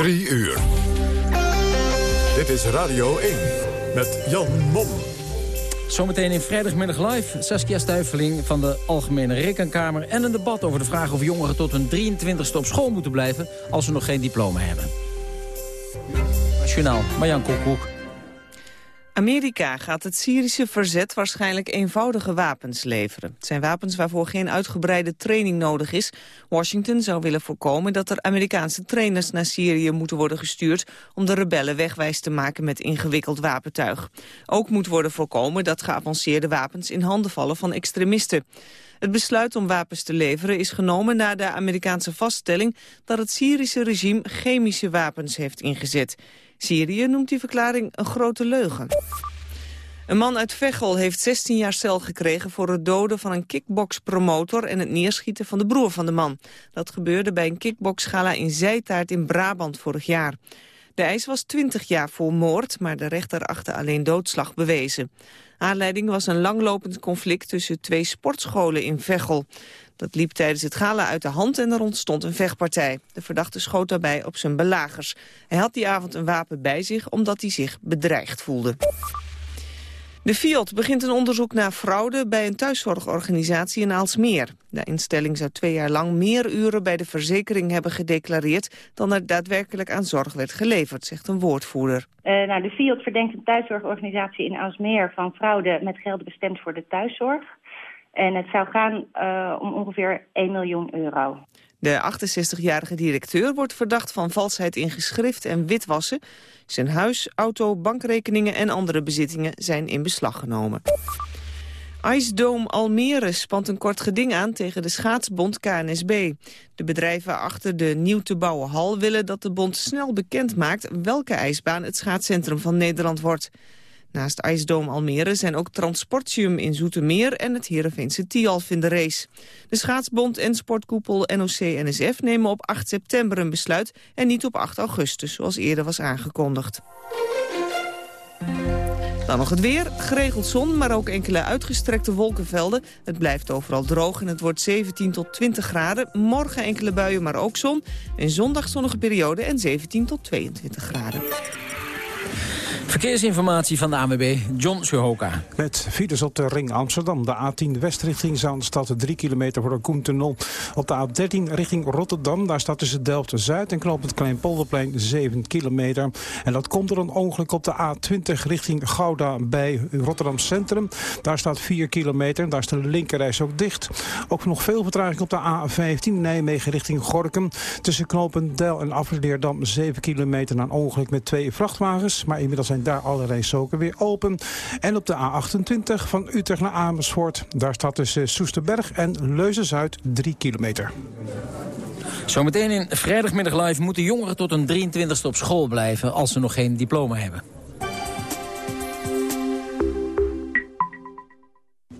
3 uur. Dit is Radio 1 met Jan Mom. Zometeen in vrijdagmiddag live Saskia Stuiveling van de Algemene Rekenkamer... en een debat over de vraag of jongeren tot hun 23ste op school moeten blijven... als ze nog geen diploma hebben. Nationaal, Marjan Koekoek. Amerika gaat het Syrische verzet waarschijnlijk eenvoudige wapens leveren. Het zijn wapens waarvoor geen uitgebreide training nodig is. Washington zou willen voorkomen dat er Amerikaanse trainers naar Syrië moeten worden gestuurd... om de rebellen wegwijs te maken met ingewikkeld wapentuig. Ook moet worden voorkomen dat geavanceerde wapens in handen vallen van extremisten. Het besluit om wapens te leveren is genomen na de Amerikaanse vaststelling... dat het Syrische regime chemische wapens heeft ingezet. Syrië noemt die verklaring een grote leugen. Een man uit Veghel heeft 16 jaar cel gekregen voor het doden van een kickboxpromotor en het neerschieten van de broer van de man. Dat gebeurde bij een kickboxgala in Zijtaart in Brabant vorig jaar. De eis was 20 jaar voor moord, maar de rechter achtte alleen doodslag bewezen. Aanleiding was een langlopend conflict tussen twee sportscholen in Veghel. Dat liep tijdens het gala uit de hand en er ontstond een vechtpartij. De verdachte schoot daarbij op zijn belagers. Hij had die avond een wapen bij zich omdat hij zich bedreigd voelde. De Fiat begint een onderzoek naar fraude bij een thuiszorgorganisatie in Aalsmeer. De instelling zou twee jaar lang meer uren bij de verzekering hebben gedeclareerd... dan er daadwerkelijk aan zorg werd geleverd, zegt een woordvoerder. Uh, nou, de Fiat verdenkt een thuiszorgorganisatie in Aalsmeer van fraude met geld bestemd voor de thuiszorg. En het zou gaan uh, om ongeveer 1 miljoen euro. De 68-jarige directeur wordt verdacht van valsheid in geschrift en witwassen. Zijn huis, auto, bankrekeningen en andere bezittingen zijn in beslag genomen. Dome Almere spant een kort geding aan tegen de schaatsbond KNSB. De bedrijven achter de nieuw te bouwen hal willen dat de bond snel bekend maakt welke ijsbaan het schaatscentrum van Nederland wordt. Naast IJsdoom Almere zijn ook Transportium in Zoetermeer en het Heerenveense Tialf in de race. De schaatsbond en sportkoepel NOC-NSF nemen op 8 september een besluit en niet op 8 augustus, zoals eerder was aangekondigd. Dan nog het weer. Geregeld zon, maar ook enkele uitgestrekte wolkenvelden. Het blijft overal droog en het wordt 17 tot 20 graden. Morgen enkele buien, maar ook zon. En zondag zonnige periode en 17 tot 22 graden. Verkeersinformatie van de ANWB, John Suhoka. Met files op de ring Amsterdam. De A10 west richting Zaanstad, 3 kilometer voor de Koentunnel. Op de A13 richting Rotterdam, daar staat tussen Delft-Zuid en Knoop Kleinpolderplein 7 kilometer. En dat komt door een ongeluk op de A20 richting Gouda bij Rotterdam Centrum. Daar staat 4 kilometer, daar is de linkerreis ook dicht. Ook nog veel vertraging op de A15 Nijmegen richting Gorkum. Tussen Knopendel en Afleerdam 7 kilometer na een ongeluk met twee vrachtwagens. Maar inmiddels zijn daar alle rijstroken weer open. En op de A28 van Utrecht naar Amersfoort. Daar staat tussen Soesterberg en Leuzen-Zuid 3 kilometer. Zometeen in vrijdagmiddag live moeten jongeren tot een 23ste op school blijven... als ze nog geen diploma hebben.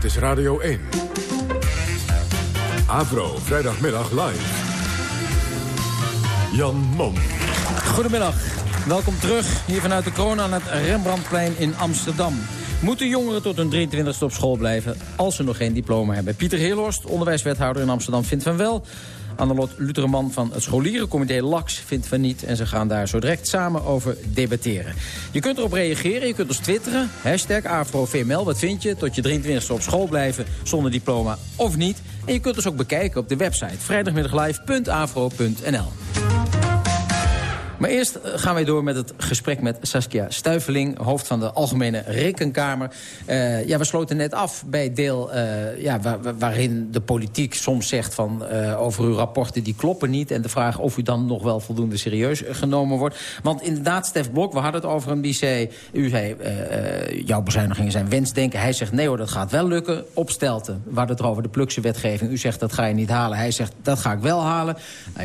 Dit is Radio 1. Avro, vrijdagmiddag live. Jan Mom. Goedemiddag. Welkom terug hier vanuit de kroon aan het Rembrandtplein in Amsterdam. Moeten jongeren tot hun 23ste op school blijven als ze nog geen diploma hebben? Pieter Heerhorst, onderwijswethouder in Amsterdam, vindt van wel. Annelot Luterman van het scholierencomité LAX vindt van niet... en ze gaan daar zo direct samen over debatteren. Je kunt erop reageren, je kunt ons twitteren. Hashtag AfroVML, wat vind je? Tot je 23e op school blijven zonder diploma of niet. En je kunt ons ook bekijken op de website vrijdagmiddaglive.afro.nl. Maar eerst eh, gaan wij door met het gesprek met Saskia Stuiveling... hoofd van de Algemene Rekenkamer. Uh, ja, we sloten net af bij deel uh, ja, waar, waarin de politiek soms zegt... van uh, over uw rapporten die kloppen niet... en de vraag of u dan nog wel voldoende serieus genomen wordt. Want inderdaad, Stef Blok, we hadden het over hem, die u zei, jouw bezuinigingen zijn wensdenken. Hij zegt, nee hoor, dat gaat wel lukken. Opstelten, we hadden het over de plukse wetgeving. U zegt, dat ga je niet halen. Hij zegt, dat ga ik wel halen.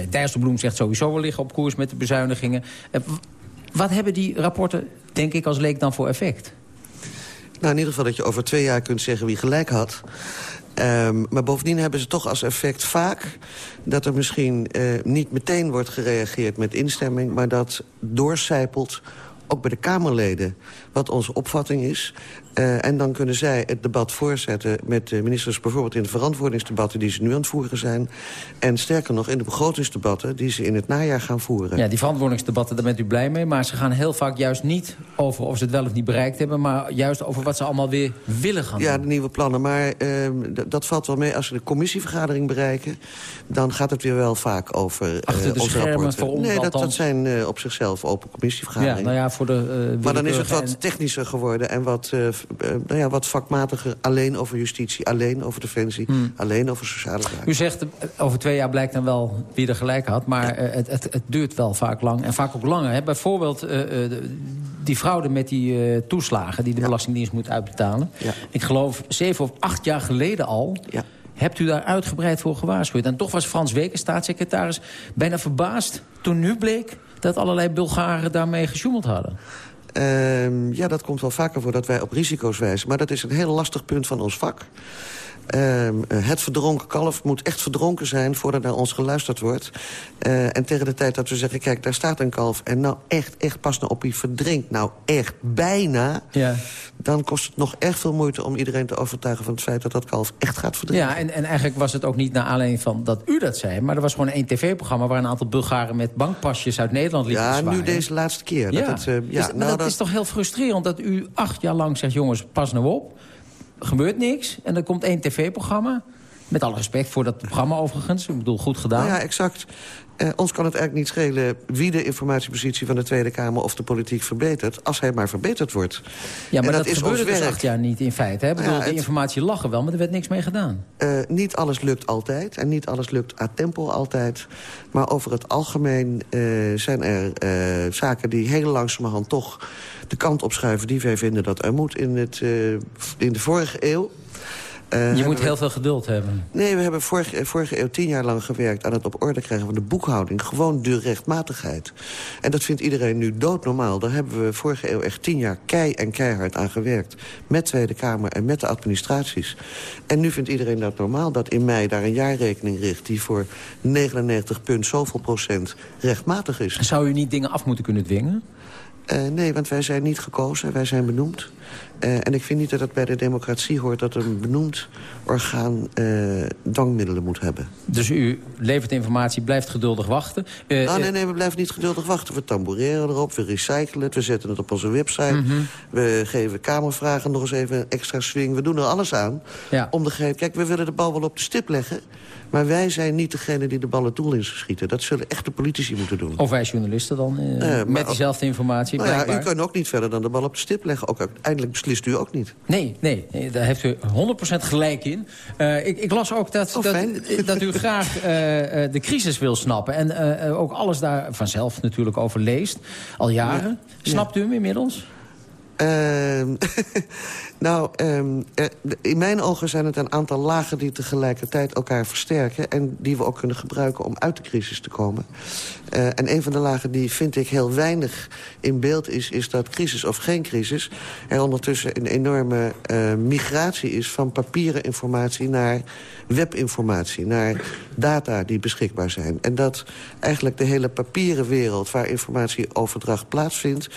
Dijsselbloem zegt sowieso wel liggen op koers met de bezuinigingen. Eh, wat hebben die rapporten, denk ik, als leek dan voor effect? Nou, in ieder geval dat je over twee jaar kunt zeggen wie gelijk had. Um, maar bovendien hebben ze toch als effect vaak... dat er misschien uh, niet meteen wordt gereageerd met instemming... maar dat doorcijpelt ook bij de Kamerleden wat onze opvatting is. Uh, en dan kunnen zij het debat voortzetten met de ministers... bijvoorbeeld in de verantwoordingsdebatten die ze nu aan het voeren zijn. En sterker nog in de begrotingsdebatten die ze in het najaar gaan voeren. Ja, die verantwoordingsdebatten, daar bent u blij mee. Maar ze gaan heel vaak juist niet over of ze het wel of niet bereikt hebben... maar juist over wat ze allemaal weer willen gaan ja, doen. Ja, de nieuwe plannen. Maar uh, dat valt wel mee. Als ze de commissievergadering bereiken... dan gaat het weer wel vaak over uh, Achter de onze schermen voor ons Nee, dat, dat zijn uh, op zichzelf open commissievergaderingen. Ja, nou ja, voor de, maar dan is het wat technischer geworden en wat, uh, nou ja, wat vakmatiger. Alleen over justitie, alleen over defensie, hmm. alleen over sociale zaken. U zegt, over twee jaar blijkt dan wel wie er gelijk had. Maar ja. het, het, het, duurt wel vaak lang en vaak ook langer. Hè? Bijvoorbeeld die fraude met die toeslagen die de ja. Belastingdienst moet uitbetalen. Ja. Ik geloof zeven of acht jaar geleden al... Ja. Hebt u daar uitgebreid voor gewaarschuwd? En toch was Frans Weken, staatssecretaris, bijna verbaasd... toen nu bleek dat allerlei Bulgaren daarmee gesjoemeld hadden. Uh, ja, dat komt wel vaker voor dat wij op risico's wijzen. Maar dat is een heel lastig punt van ons vak. Uh, het verdronken kalf moet echt verdronken zijn voordat naar ons geluisterd wordt. Uh, en tegen de tijd dat we zeggen, kijk, daar staat een kalf... en nou echt, echt, pas nou op, hij verdrinkt nou echt bijna... Ja. dan kost het nog erg veel moeite om iedereen te overtuigen... van het feit dat dat kalf echt gaat verdrinken. Ja, en, en eigenlijk was het ook niet naar aanleiding van dat u dat zei... maar er was gewoon één tv-programma waar een aantal Bulgaren... met bankpasjes uit Nederland liepen Ja, nu deze laatste keer. Ja, dat het, uh, ja dus, maar nou, dat, dat is toch heel frustrerend dat u acht jaar lang zegt... jongens, pas nou op gebeurt niks. En er komt één tv-programma. Met alle respect voor dat programma overigens. Ik bedoel, goed gedaan. Ja, exact. Uh, ons kan het eigenlijk niet schelen wie de informatiepositie van de Tweede Kamer of de politiek verbetert, als hij maar verbeterd wordt. Ja, maar en dat, dat, is gebeurde dus acht jaar niet in feite. Hè? Ik bedoel, Ja, de informatie lag er wel, maar er werd niks mee gedaan. Uh, niet alles lukt altijd en niet alles lukt a tempo altijd. Maar over het algemeen uh, zijn er zaken die heel langzamerhand toch de kant opschuiven die wij vinden dat er moet in, het, in de vorige eeuw. Uh, Je moet we- heel veel geduld hebben. Nee, we hebben vorige, vorige eeuw tien jaar lang gewerkt... aan het op orde krijgen van de boekhouding. Gewoon de rechtmatigheid. En dat vindt iedereen nu doodnormaal. Daar hebben we vorige eeuw echt tien jaar kei en keihard aan gewerkt. Met Tweede Kamer en met de administraties. En nu vindt iedereen dat normaal dat in mei daar een jaarrekening richt... die voor 99 punt zoveel procent rechtmatig is. Zou u niet dingen af moeten kunnen dwingen? Uh, nee, want wij zijn niet gekozen, wij zijn benoemd. Uh, en ik vind niet dat het bij de democratie hoort... dat een benoemd orgaan uh, dwangmiddelen moet hebben. Dus u levert informatie, blijft geduldig wachten. Uh, Ah, nee, nee, we blijven niet geduldig wachten. We tamboureren erop, we recyclen het, we zetten het op onze website. Mhm. We geven kamervragen nog eens even een extra swing. We doen er alles aan Ja. om de gegeven... Kijk, we willen de bal wel op de stip leggen... maar wij zijn niet degene die de bal het doel in schieten. Dat zullen echte politici moeten doen. Of wij journalisten dan, uh, maar- met diezelfde informatie. nou ja, u kunt ook niet verder dan de bal op de stip leggen. Ook uiteindelijk beslist u ook niet. Nee, nee, nee, daar heeft u 100% gelijk in. Uh, ik, ik las ook dat, Oh, dat, dat u graag uh, uh, de crisis wil snappen. En uh, uh, ook alles daar vanzelf natuurlijk over leest. Al jaren. Snapt u hem inmiddels? Ehm, nou, ehm, er- in mijn ogen zijn het een aantal lagen die tegelijkertijd elkaar versterken... en die we ook kunnen gebruiken om uit de crisis te komen. Eh, en een van de lagen die vind ik heel weinig in beeld is... is dat crisis of geen crisis er ondertussen een enorme eh, migratie is... van papieren informatie naar webinformatie, naar data die beschikbaar zijn. En dat eigenlijk de hele papieren wereld waar informatieoverdracht plaatsvindt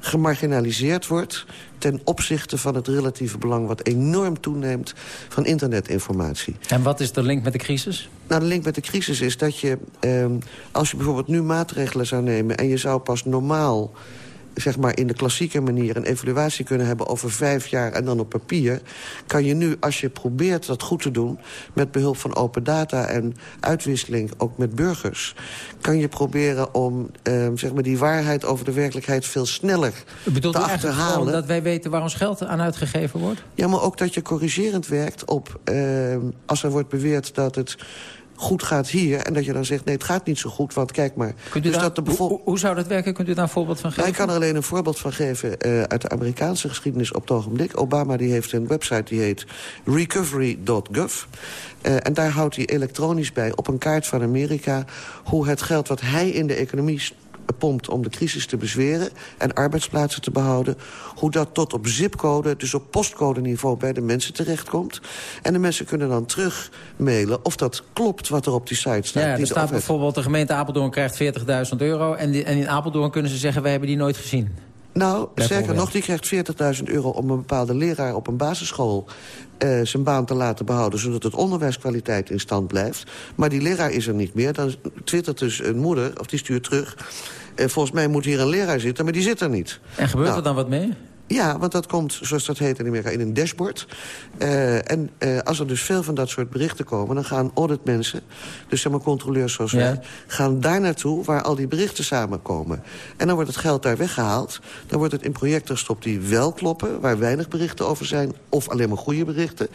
gemarginaliseerd wordt ten opzichte van het relatieve belang... wat enorm toeneemt van internetinformatie. En wat is de link met de crisis? Nou, de link met de crisis is dat je... ehm, als je bijvoorbeeld nu maatregelen zou nemen... en je zou pas normaal zeg maar in de klassieke manier... een evaluatie kunnen hebben over vijf jaar en dan op papier... kan je nu, als je probeert dat goed te doen... met behulp van open data en uitwisseling, ook met burgers... kan je proberen om uh, zeg maar die waarheid over de werkelijkheid veel sneller Bedoelt te achterhalen. dat wij weten waar ons geld aan uitgegeven wordt? Ja, maar ook dat je corrigerend werkt op... Uh, als er wordt beweerd dat het goed gaat hier... en dat je dan zegt, nee, het gaat niet zo goed, want kijk maar. Dus daar, dat de hoe, hoe, zou dat werken? Kunt u daar een voorbeeld van geven? Nou, ik kan er alleen een voorbeeld van geven uh, uit de Amerikaanse geschiedenis op het ogenblik. Obama die heeft een website die heet recovery.gov. Uh, en daar houdt hij elektronisch bij op een kaart van Amerika... hoe het geld wat hij in de economie pompt om de crisis te bezweren... en arbeidsplaatsen te behouden... hoe dat tot op zipcode, dus op postcode-niveau... bij de mensen terechtkomt. En de mensen kunnen dan terug mailen of dat klopt wat er op die site staat. Ja, er staat bijvoorbeeld de gemeente Apeldoorn krijgt 40.000 euro... En, die, en in Apeldoorn kunnen ze zeggen, wij hebben die nooit gezien. Nou, sterker nog, die krijgt 40.000 euro om een bepaalde leraar op een basisschool... Uh, zijn baan te laten behouden... zodat het onderwijskwaliteit in stand blijft. Maar die leraar is er niet meer. Dan twittert dus een moeder, of die stuurt terug... Uh, volgens mij moet hier een leraar zitten, maar die zit er niet. En gebeurt nou, er dan wat mee? Ja, want dat komt, zoals dat heet in Amerika, in een dashboard. Uh, en uh, als er dus veel van dat soort berichten komen... dan gaan auditmensen, dus zeg maar controleurs zoals ja. wij... gaan daar naartoe waar al die berichten samenkomen. En dan wordt het geld daar weggehaald. Dan wordt het in projecten gestopt die wel kloppen... waar weinig berichten over zijn, of alleen maar goede berichten.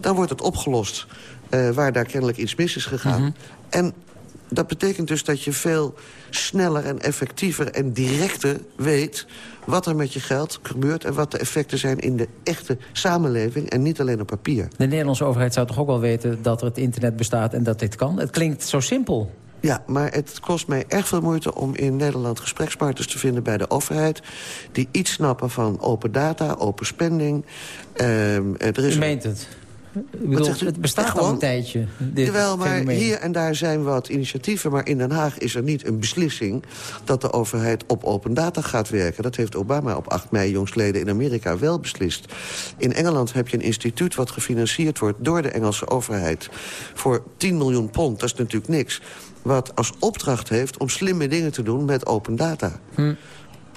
Dan wordt het opgelost uh, waar daar kennelijk iets mis is gegaan. Mm -hmm. En dat betekent dus dat je veel sneller en effectiever en directer weet... wat er met je geld gebeurt en wat de effecten zijn in de echte samenleving... en niet alleen op papier. De Nederlandse overheid zou toch ook wel weten dat er het internet bestaat en dat dit kan? Het klinkt zo simpel. Ja, maar het kost mij erg veel moeite om in Nederland gesprekspartners te vinden bij de overheid... die iets snappen van open data, open spending. Um, er is U meent het? Bedoel, het bestaat al een tijdje. Jawel, maar fenomeen. hier en daar zijn wat initiatieven. Maar in Den Haag is er niet een beslissing... dat de overheid op open data gaat werken. Dat heeft Obama op 8 mei jongstleden in Amerika wel beslist. In Engeland heb je een instituut wat gefinancierd wordt... door de Engelse overheid voor 10 miljoen pond. Dat is natuurlijk niks. Wat als opdracht heeft om slimme dingen te doen met open data. Hm.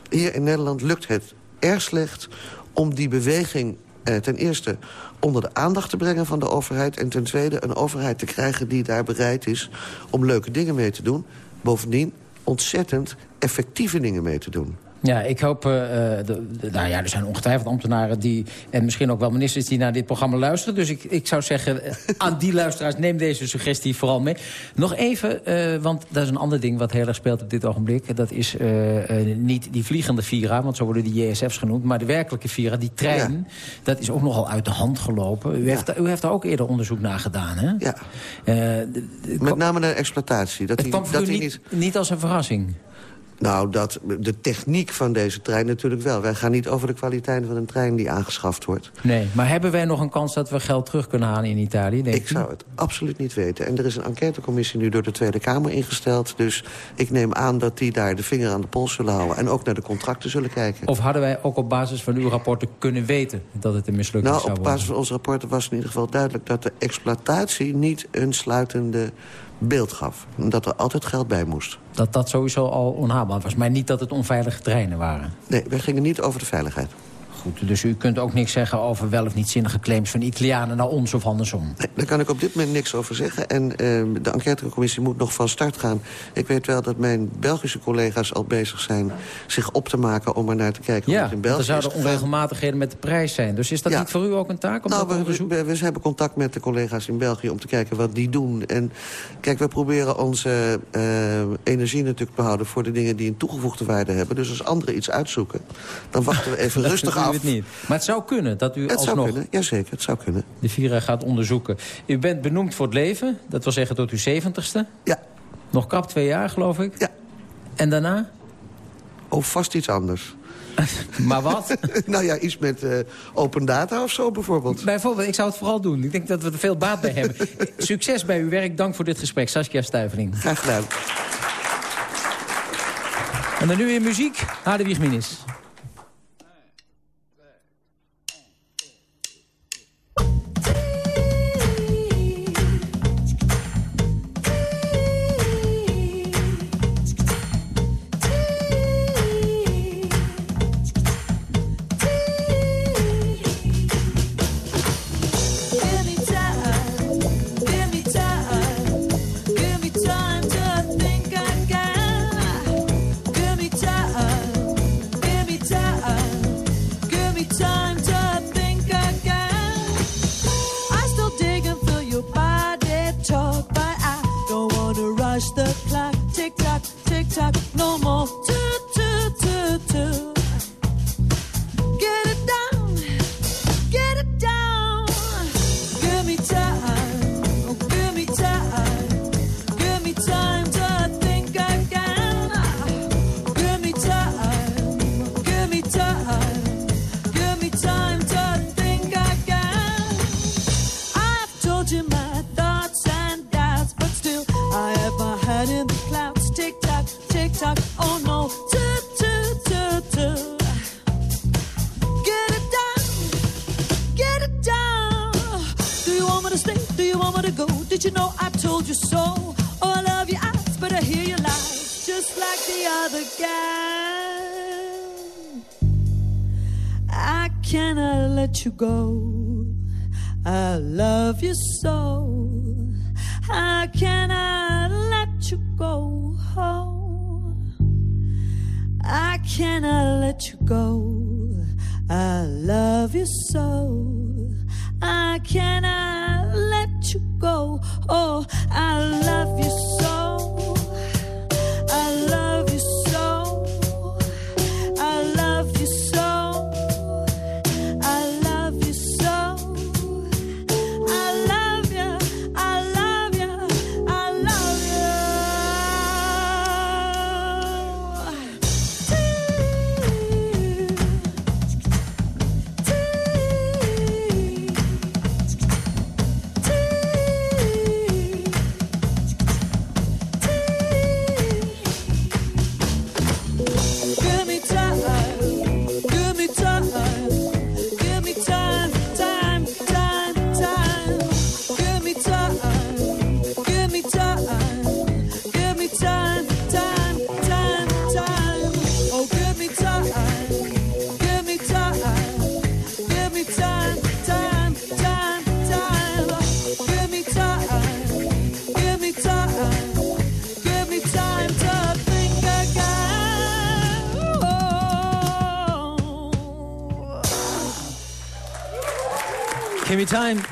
Hier in Nederland lukt het erg slecht om die beweging ten eerste onder de aandacht te brengen van de overheid... en ten tweede een overheid te krijgen die daar bereid is... om leuke dingen mee te doen. Bovendien ontzettend effectieve dingen mee te doen. Ja, ik hoop... Uh, de, de, nou ja, er zijn ongetwijfeld ambtenaren die... en misschien ook wel ministers die naar dit programma luisteren. Dus ik, ik zou zeggen, aan die luisteraars... neem deze suggestie vooral mee. Nog even, uh, want dat is een ander ding wat heel erg speelt op dit ogenblik. Dat is uh, niet die vliegende Vira, want zo worden die JSF's genoemd... maar de werkelijke Vira, die trein, ja. dat is ook nogal uit de hand gelopen. U, ja. heeft, u heeft daar ook eerder onderzoek naar gedaan, hè? Ja. Met name naar exploitatie. Dat het die, kwam dat die niet, niet als een verrassing? Nou, dat, de techniek van deze trein natuurlijk wel. Wij gaan niet over de kwaliteit van een trein die aangeschaft wordt. Nee, maar hebben wij nog een kans dat we geld terug kunnen halen in Italië? Denk ik zou het absoluut niet weten. En er is een enquêtecommissie nu door de Tweede Kamer ingesteld. Dus ik neem aan dat die daar de vinger aan de pols zullen houden. En ook naar de contracten zullen kijken. Of hadden wij ook op basis van uw rapporten kunnen weten dat het een mislukking nou, zou worden? Nou, op basis van onze rapporten was in ieder geval duidelijk... dat de exploitatie niet een sluitende beeld gaf. Dat er altijd geld bij moest. Dat dat sowieso al onhaalbaar was. Maar niet dat het onveilige treinen waren. Nee, we gingen niet over de veiligheid. Goed, dus u kunt ook niks zeggen over wel of niet zinnige claims van Italianen naar ons of andersom? Nee, daar kan ik op dit moment niks over zeggen. En uh, de enquêtecommissie moet nog van start gaan. Ik weet wel dat mijn Belgische collega's al bezig zijn zich op te maken om er naar te kijken ja, het in België er zouden onregelmatigheden met de prijs zijn. Dus is dat ja. niet voor u ook een taak om nou, dat te onderzoeken? We, we, we hebben contact met de collega's in België om te kijken wat die doen. En kijk, we proberen onze uh, energie natuurlijk te behouden voor de dingen die een toegevoegde waarde hebben. Dus als anderen iets uitzoeken, dan wachten we even rustig af. Het niet. Maar het zou kunnen dat u het alsnog... zou kunnen, jazeker, het zou kunnen. De Vira gaat onderzoeken. U bent benoemd voor het leven, dat wil zeggen tot uw zeventigste. Ja. Nog krap twee jaar, geloof ik. Ja. En daarna? Oh, vast iets anders. maar wat? nou ja, iets met uh, open data of zo bijvoorbeeld. Bijvoorbeeld, ik zou het vooral doen. Ik denk dat we er veel baat bij hebben. Succes bij uw werk. Dank voor dit gesprek. Saskia Stuiveling. Graag gedaan. En dan nu in muziek, Hadewig Minis.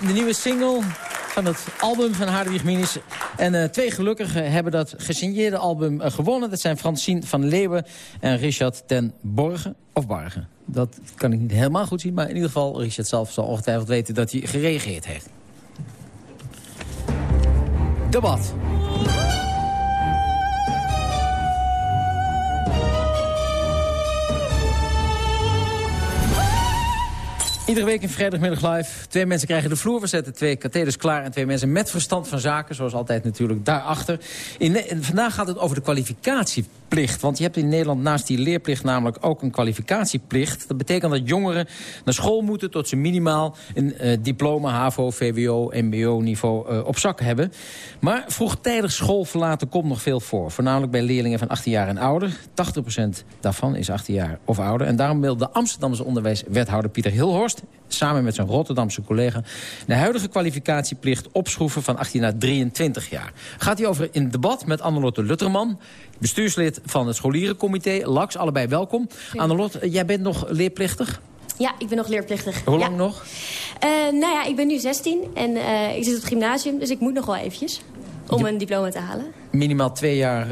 De nieuwe single van het album van Hadewig Minis. En eh, twee gelukkigen hebben dat gesigneerde album eh, gewonnen. Dat zijn Francine van Leeuwen en Richard ten Borgen. Of Bargen. Dat kan ik niet helemaal goed zien. Maar in ieder geval, Richard zelf zal ongetwijfeld weten dat hij gereageerd heeft. Debat. Iedere week in vrijdagmiddag live. Twee mensen krijgen de vloer. We zetten twee katheders klaar. En twee mensen met verstand van zaken. Zoals altijd natuurlijk daarachter. In, vandaag gaat het over de kwalificatieplicht. Want je hebt in Nederland naast die leerplicht namelijk ook een kwalificatieplicht. Dat betekent dat jongeren naar school moeten tot ze minimaal een eh, diploma HAVO, VWO, MBO-niveau eh, op zak hebben. Maar vroegtijdig school verlaten komt nog veel voor. Voornamelijk bij leerlingen van 18 jaar en ouder. 80% daarvan is 18 jaar of ouder. En daarom wil de Amsterdamse onderwijswethouder Pieter Hilhorst samen met zijn Rotterdamse collega... de huidige kwalificatieplicht opschroeven van 18 naar 23 jaar. Gaat hij over in debat met Annelotte Lutterman... bestuurslid van het scholierencomité. LAX, allebei welkom. Annelotte, jij bent nog leerplichtig? Ja, ik ben nog leerplichtig. Hoe ja. lang nog? Uh, nou ja, ik ben nu 16 en uh, ik zit op het gymnasium, dus ik moet nog wel eventjes om een diploma te halen. Minimaal twee jaar,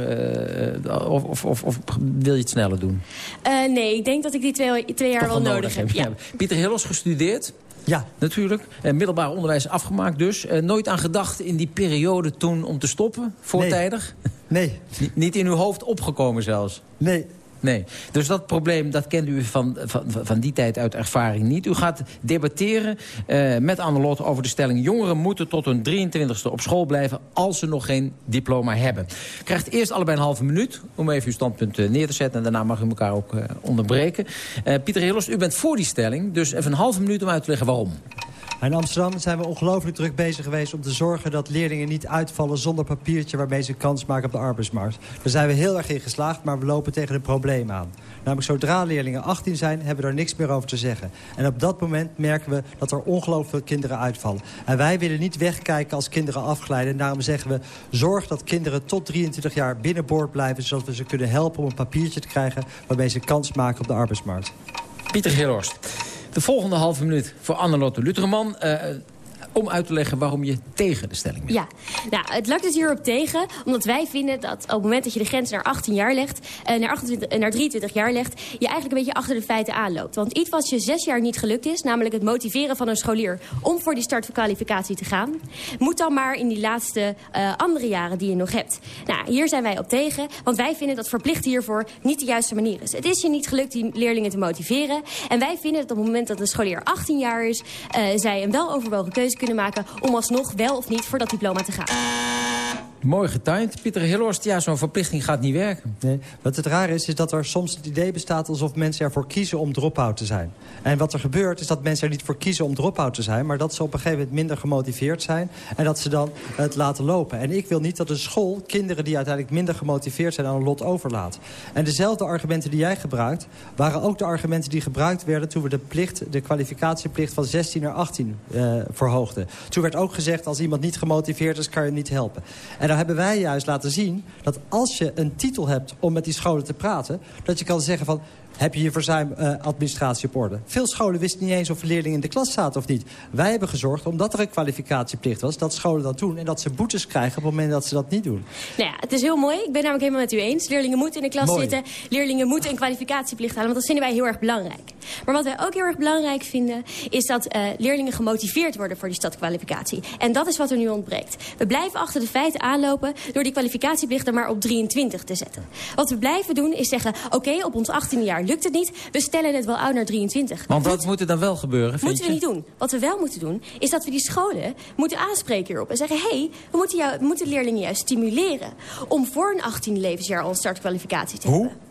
uh, of, of, of, of, wil je het sneller doen? Uh, nee, ik denk dat ik die twee, twee jaar wel, wel nodig, heb. Ja. Pieter Hillos gestudeerd. Ja. Natuurlijk. Uh, middelbaar onderwijs afgemaakt dus. nooit aan gedacht in die periode toen om te stoppen, voortijdig? Nee. nee. Niet in uw hoofd opgekomen zelfs? Nee, Nee, dus dat probleem dat kent u van, van, van die tijd uit ervaring niet. U gaat debatteren uh, met Annelot over de stelling... jongeren moeten tot hun 23ste op school blijven als ze nog geen diploma hebben. Krijgt eerst allebei een halve minuut om even uw standpunt uh, neer te zetten... en daarna mag u elkaar ook uh, onderbreken. Pieter Hillos, u bent voor die stelling, dus even een halve minuut om uit te leggen waarom. In Amsterdam zijn we ongelooflijk druk bezig geweest om te zorgen dat leerlingen niet uitvallen zonder papiertje waarmee ze kans maken op de arbeidsmarkt. Daar zijn we heel erg in geslaagd, maar we lopen tegen een probleem aan. Namelijk zodra leerlingen 18 zijn, hebben we er niks meer over te zeggen. En op dat moment merken we dat er ongelooflijk veel kinderen uitvallen. En wij willen niet wegkijken als kinderen afglijden. En daarom zeggen we, zorg dat kinderen tot 23 jaar binnenboord blijven... zodat we ze kunnen helpen om een papiertje te krijgen... waarmee ze kans maken op de arbeidsmarkt. Pieter Gilhorst. De volgende halve minuut voor Annelotte Luterman. Uh, om uit te leggen waarom je tegen de stelling bent. Ja, nou, het lag dus hierop tegen, omdat wij vinden dat op het moment dat je de grens naar 18 jaar legt, uh, naar, 28, uh, naar 23 jaar legt, je eigenlijk een beetje achter de feiten aanloopt. Want iets wat je zes jaar niet gelukt is, namelijk het motiveren van een scholier om voor die start van kwalificatie te gaan, moet dan maar in die laatste uh, andere jaren die je nog hebt. Nou, hier zijn wij op tegen, want wij vinden dat verplicht hiervoor niet de juiste manier is. Het is je niet gelukt die leerlingen te motiveren en wij vinden dat op het moment dat een scholier 18 jaar is, zij een weloverwogen keuze kunnen maken om alsnog wel of niet voor dat diploma te gaan. Mooi getimed. Pieter Hillhorst, ja, zo'n verplichting gaat niet werken. Nee, wat het raar is, is dat er soms het idee bestaat... alsof mensen ervoor kiezen om drop-out te zijn. En wat er gebeurt, is dat mensen er niet voor kiezen om drop-out te zijn... maar dat ze op een gegeven moment minder gemotiveerd zijn... en dat ze dan het laten lopen. En ik wil niet dat een school kinderen die uiteindelijk minder gemotiveerd zijn... aan een lot overlaat. En dezelfde argumenten die jij gebruikt... waren ook de argumenten die gebruikt werden... toen we de, plicht, de kwalificatieplicht van 16 naar 18 uh, verhoogden. Toen werd ook gezegd, als iemand niet gemotiveerd is... kan je niet helpen. En dan hebben wij juist laten zien dat als je een titel hebt om met die scholen te praten... dat je kan zeggen van, heb je je verzuimadministratie uh, op orde. Veel scholen wisten niet eens of er leerlingen in de klas zaten of niet. Wij hebben gezorgd, omdat er een kwalificatieplicht was... dat scholen dat doen en dat ze boetes krijgen op het moment dat ze dat niet doen. Nou ja, het is heel mooi. Ik ben namelijk helemaal met u eens. Leerlingen moeten in de klas mooi. zitten. Leerlingen moeten een kwalificatieplicht halen, want dat vinden wij heel erg belangrijk. Maar wat wij ook heel erg belangrijk vinden... is dat uh, leerlingen gemotiveerd worden voor die stadkwalificatie. En dat is wat er nu ontbreekt. We blijven achter de feiten aanlopen... door die kwalificatieplicht er maar op 23 te zetten. Wat we blijven doen is zeggen... oké, okay, op ons 18 jaar lukt het niet. We stellen het wel uit naar 23. Want wat moet er dan wel gebeuren, Moeten je? we niet doen. Wat we wel moeten doen, is dat we die scholen moeten aanspreken hierop. En zeggen, hé, hey, we, moeten jou, moeten leerlingen juist stimuleren... om voor een 18 levensjaar al een startkwalificatie te Hoe? hebben.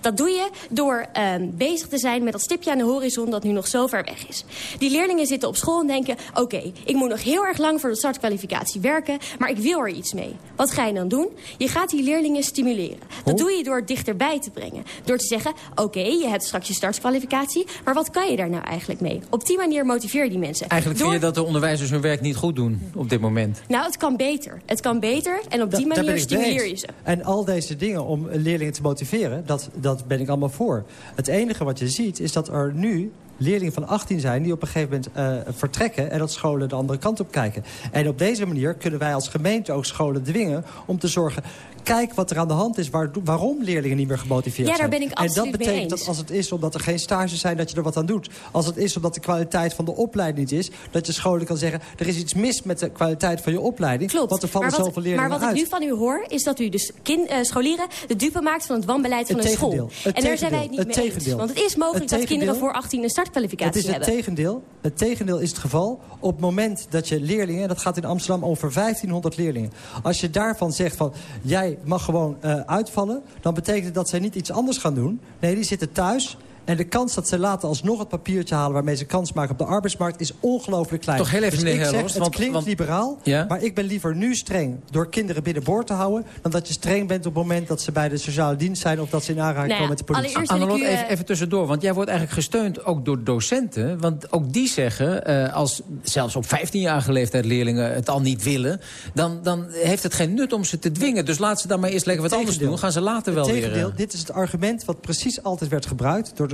Dat doe je door um, bezig te zijn met dat stipje aan de horizon dat nu nog zo ver weg is. Die leerlingen zitten op school en denken... oké, okay, ik moet nog heel erg lang voor de startkwalificatie werken... maar ik wil er iets mee. Wat ga je dan doen? Je gaat die leerlingen stimuleren. Dat doe je door het dichterbij te brengen. Door te zeggen, oké, okay, je hebt straks je startkwalificatie... maar wat kan je daar nou eigenlijk mee? Op die manier motiveer je die mensen. Eigenlijk door... vind je dat de onderwijzers hun werk niet goed doen op dit moment? Nou, het kan beter. Het kan beter en op die da, manier stimuleer je ze. En al deze dingen om leerlingen te motiveren... dat dat ben ik allemaal voor. Het enige wat je ziet is dat er nu leerlingen van 18 zijn... die op een gegeven moment uh, vertrekken en dat scholen de andere kant op kijken. En op deze manier kunnen wij als gemeente ook scholen dwingen... om te zorgen, kijk wat er aan de hand is... Waar, waarom leerlingen niet meer gemotiveerd ja, zijn. daar ben ik absoluut En dat betekent dat als het is omdat er geen stages zijn... dat je er wat aan doet. Als het is omdat de kwaliteit van de opleiding niet is... dat je scholen kan zeggen, er is iets mis met de kwaliteit van je opleiding. Klopt. Want er vallen zoveel leerlingen Maar wat uit. ik nu van u hoor, is dat u dus kind, uh, scholieren... de dupe maakt van het wanbeleid van het een school. Het en daar zijn wij het niet mee tegendeel. eens. Want het is mogelijk dat kinderen voor 18 een startkwalificatie Het is het hebben. tegendeel. Het tegendeel is het geval. Op het moment dat je leerlingen, dat gaat in Amsterdam over 1500 leerlingen. Als je daarvan zegt van, jij mag gewoon uh, uitvallen... dan betekent dat zij niet iets anders gaan doen. Nee, die zitten thuis... En de kans dat ze later alsnog het papiertje halen... waarmee ze kans maken op de arbeidsmarkt is ongelooflijk klein. Toch heel even, dus meneer ik zeg, het want- klinkt want- liberaal... Ja? maar ik ben liever nu streng door kinderen binnenboord te houden... dan dat je streng bent op het moment dat ze bij de sociale dienst zijn... of dat ze in aanraking Nou ja, komen met de politie. Annelot, even, eh, even tussendoor. Want jij wordt eigenlijk gesteund ook door docenten. Want ook die zeggen, eh, als zelfs op 15-jarige leeftijd leerlingen het al niet willen... Dan, dan heeft het geen nut om ze te dwingen. Dus laat ze dan maar eerst lekker wat anders doen. Gaan ze later wel weer... tegendeel, dit is het argument wat precies altijd werd gebruikt door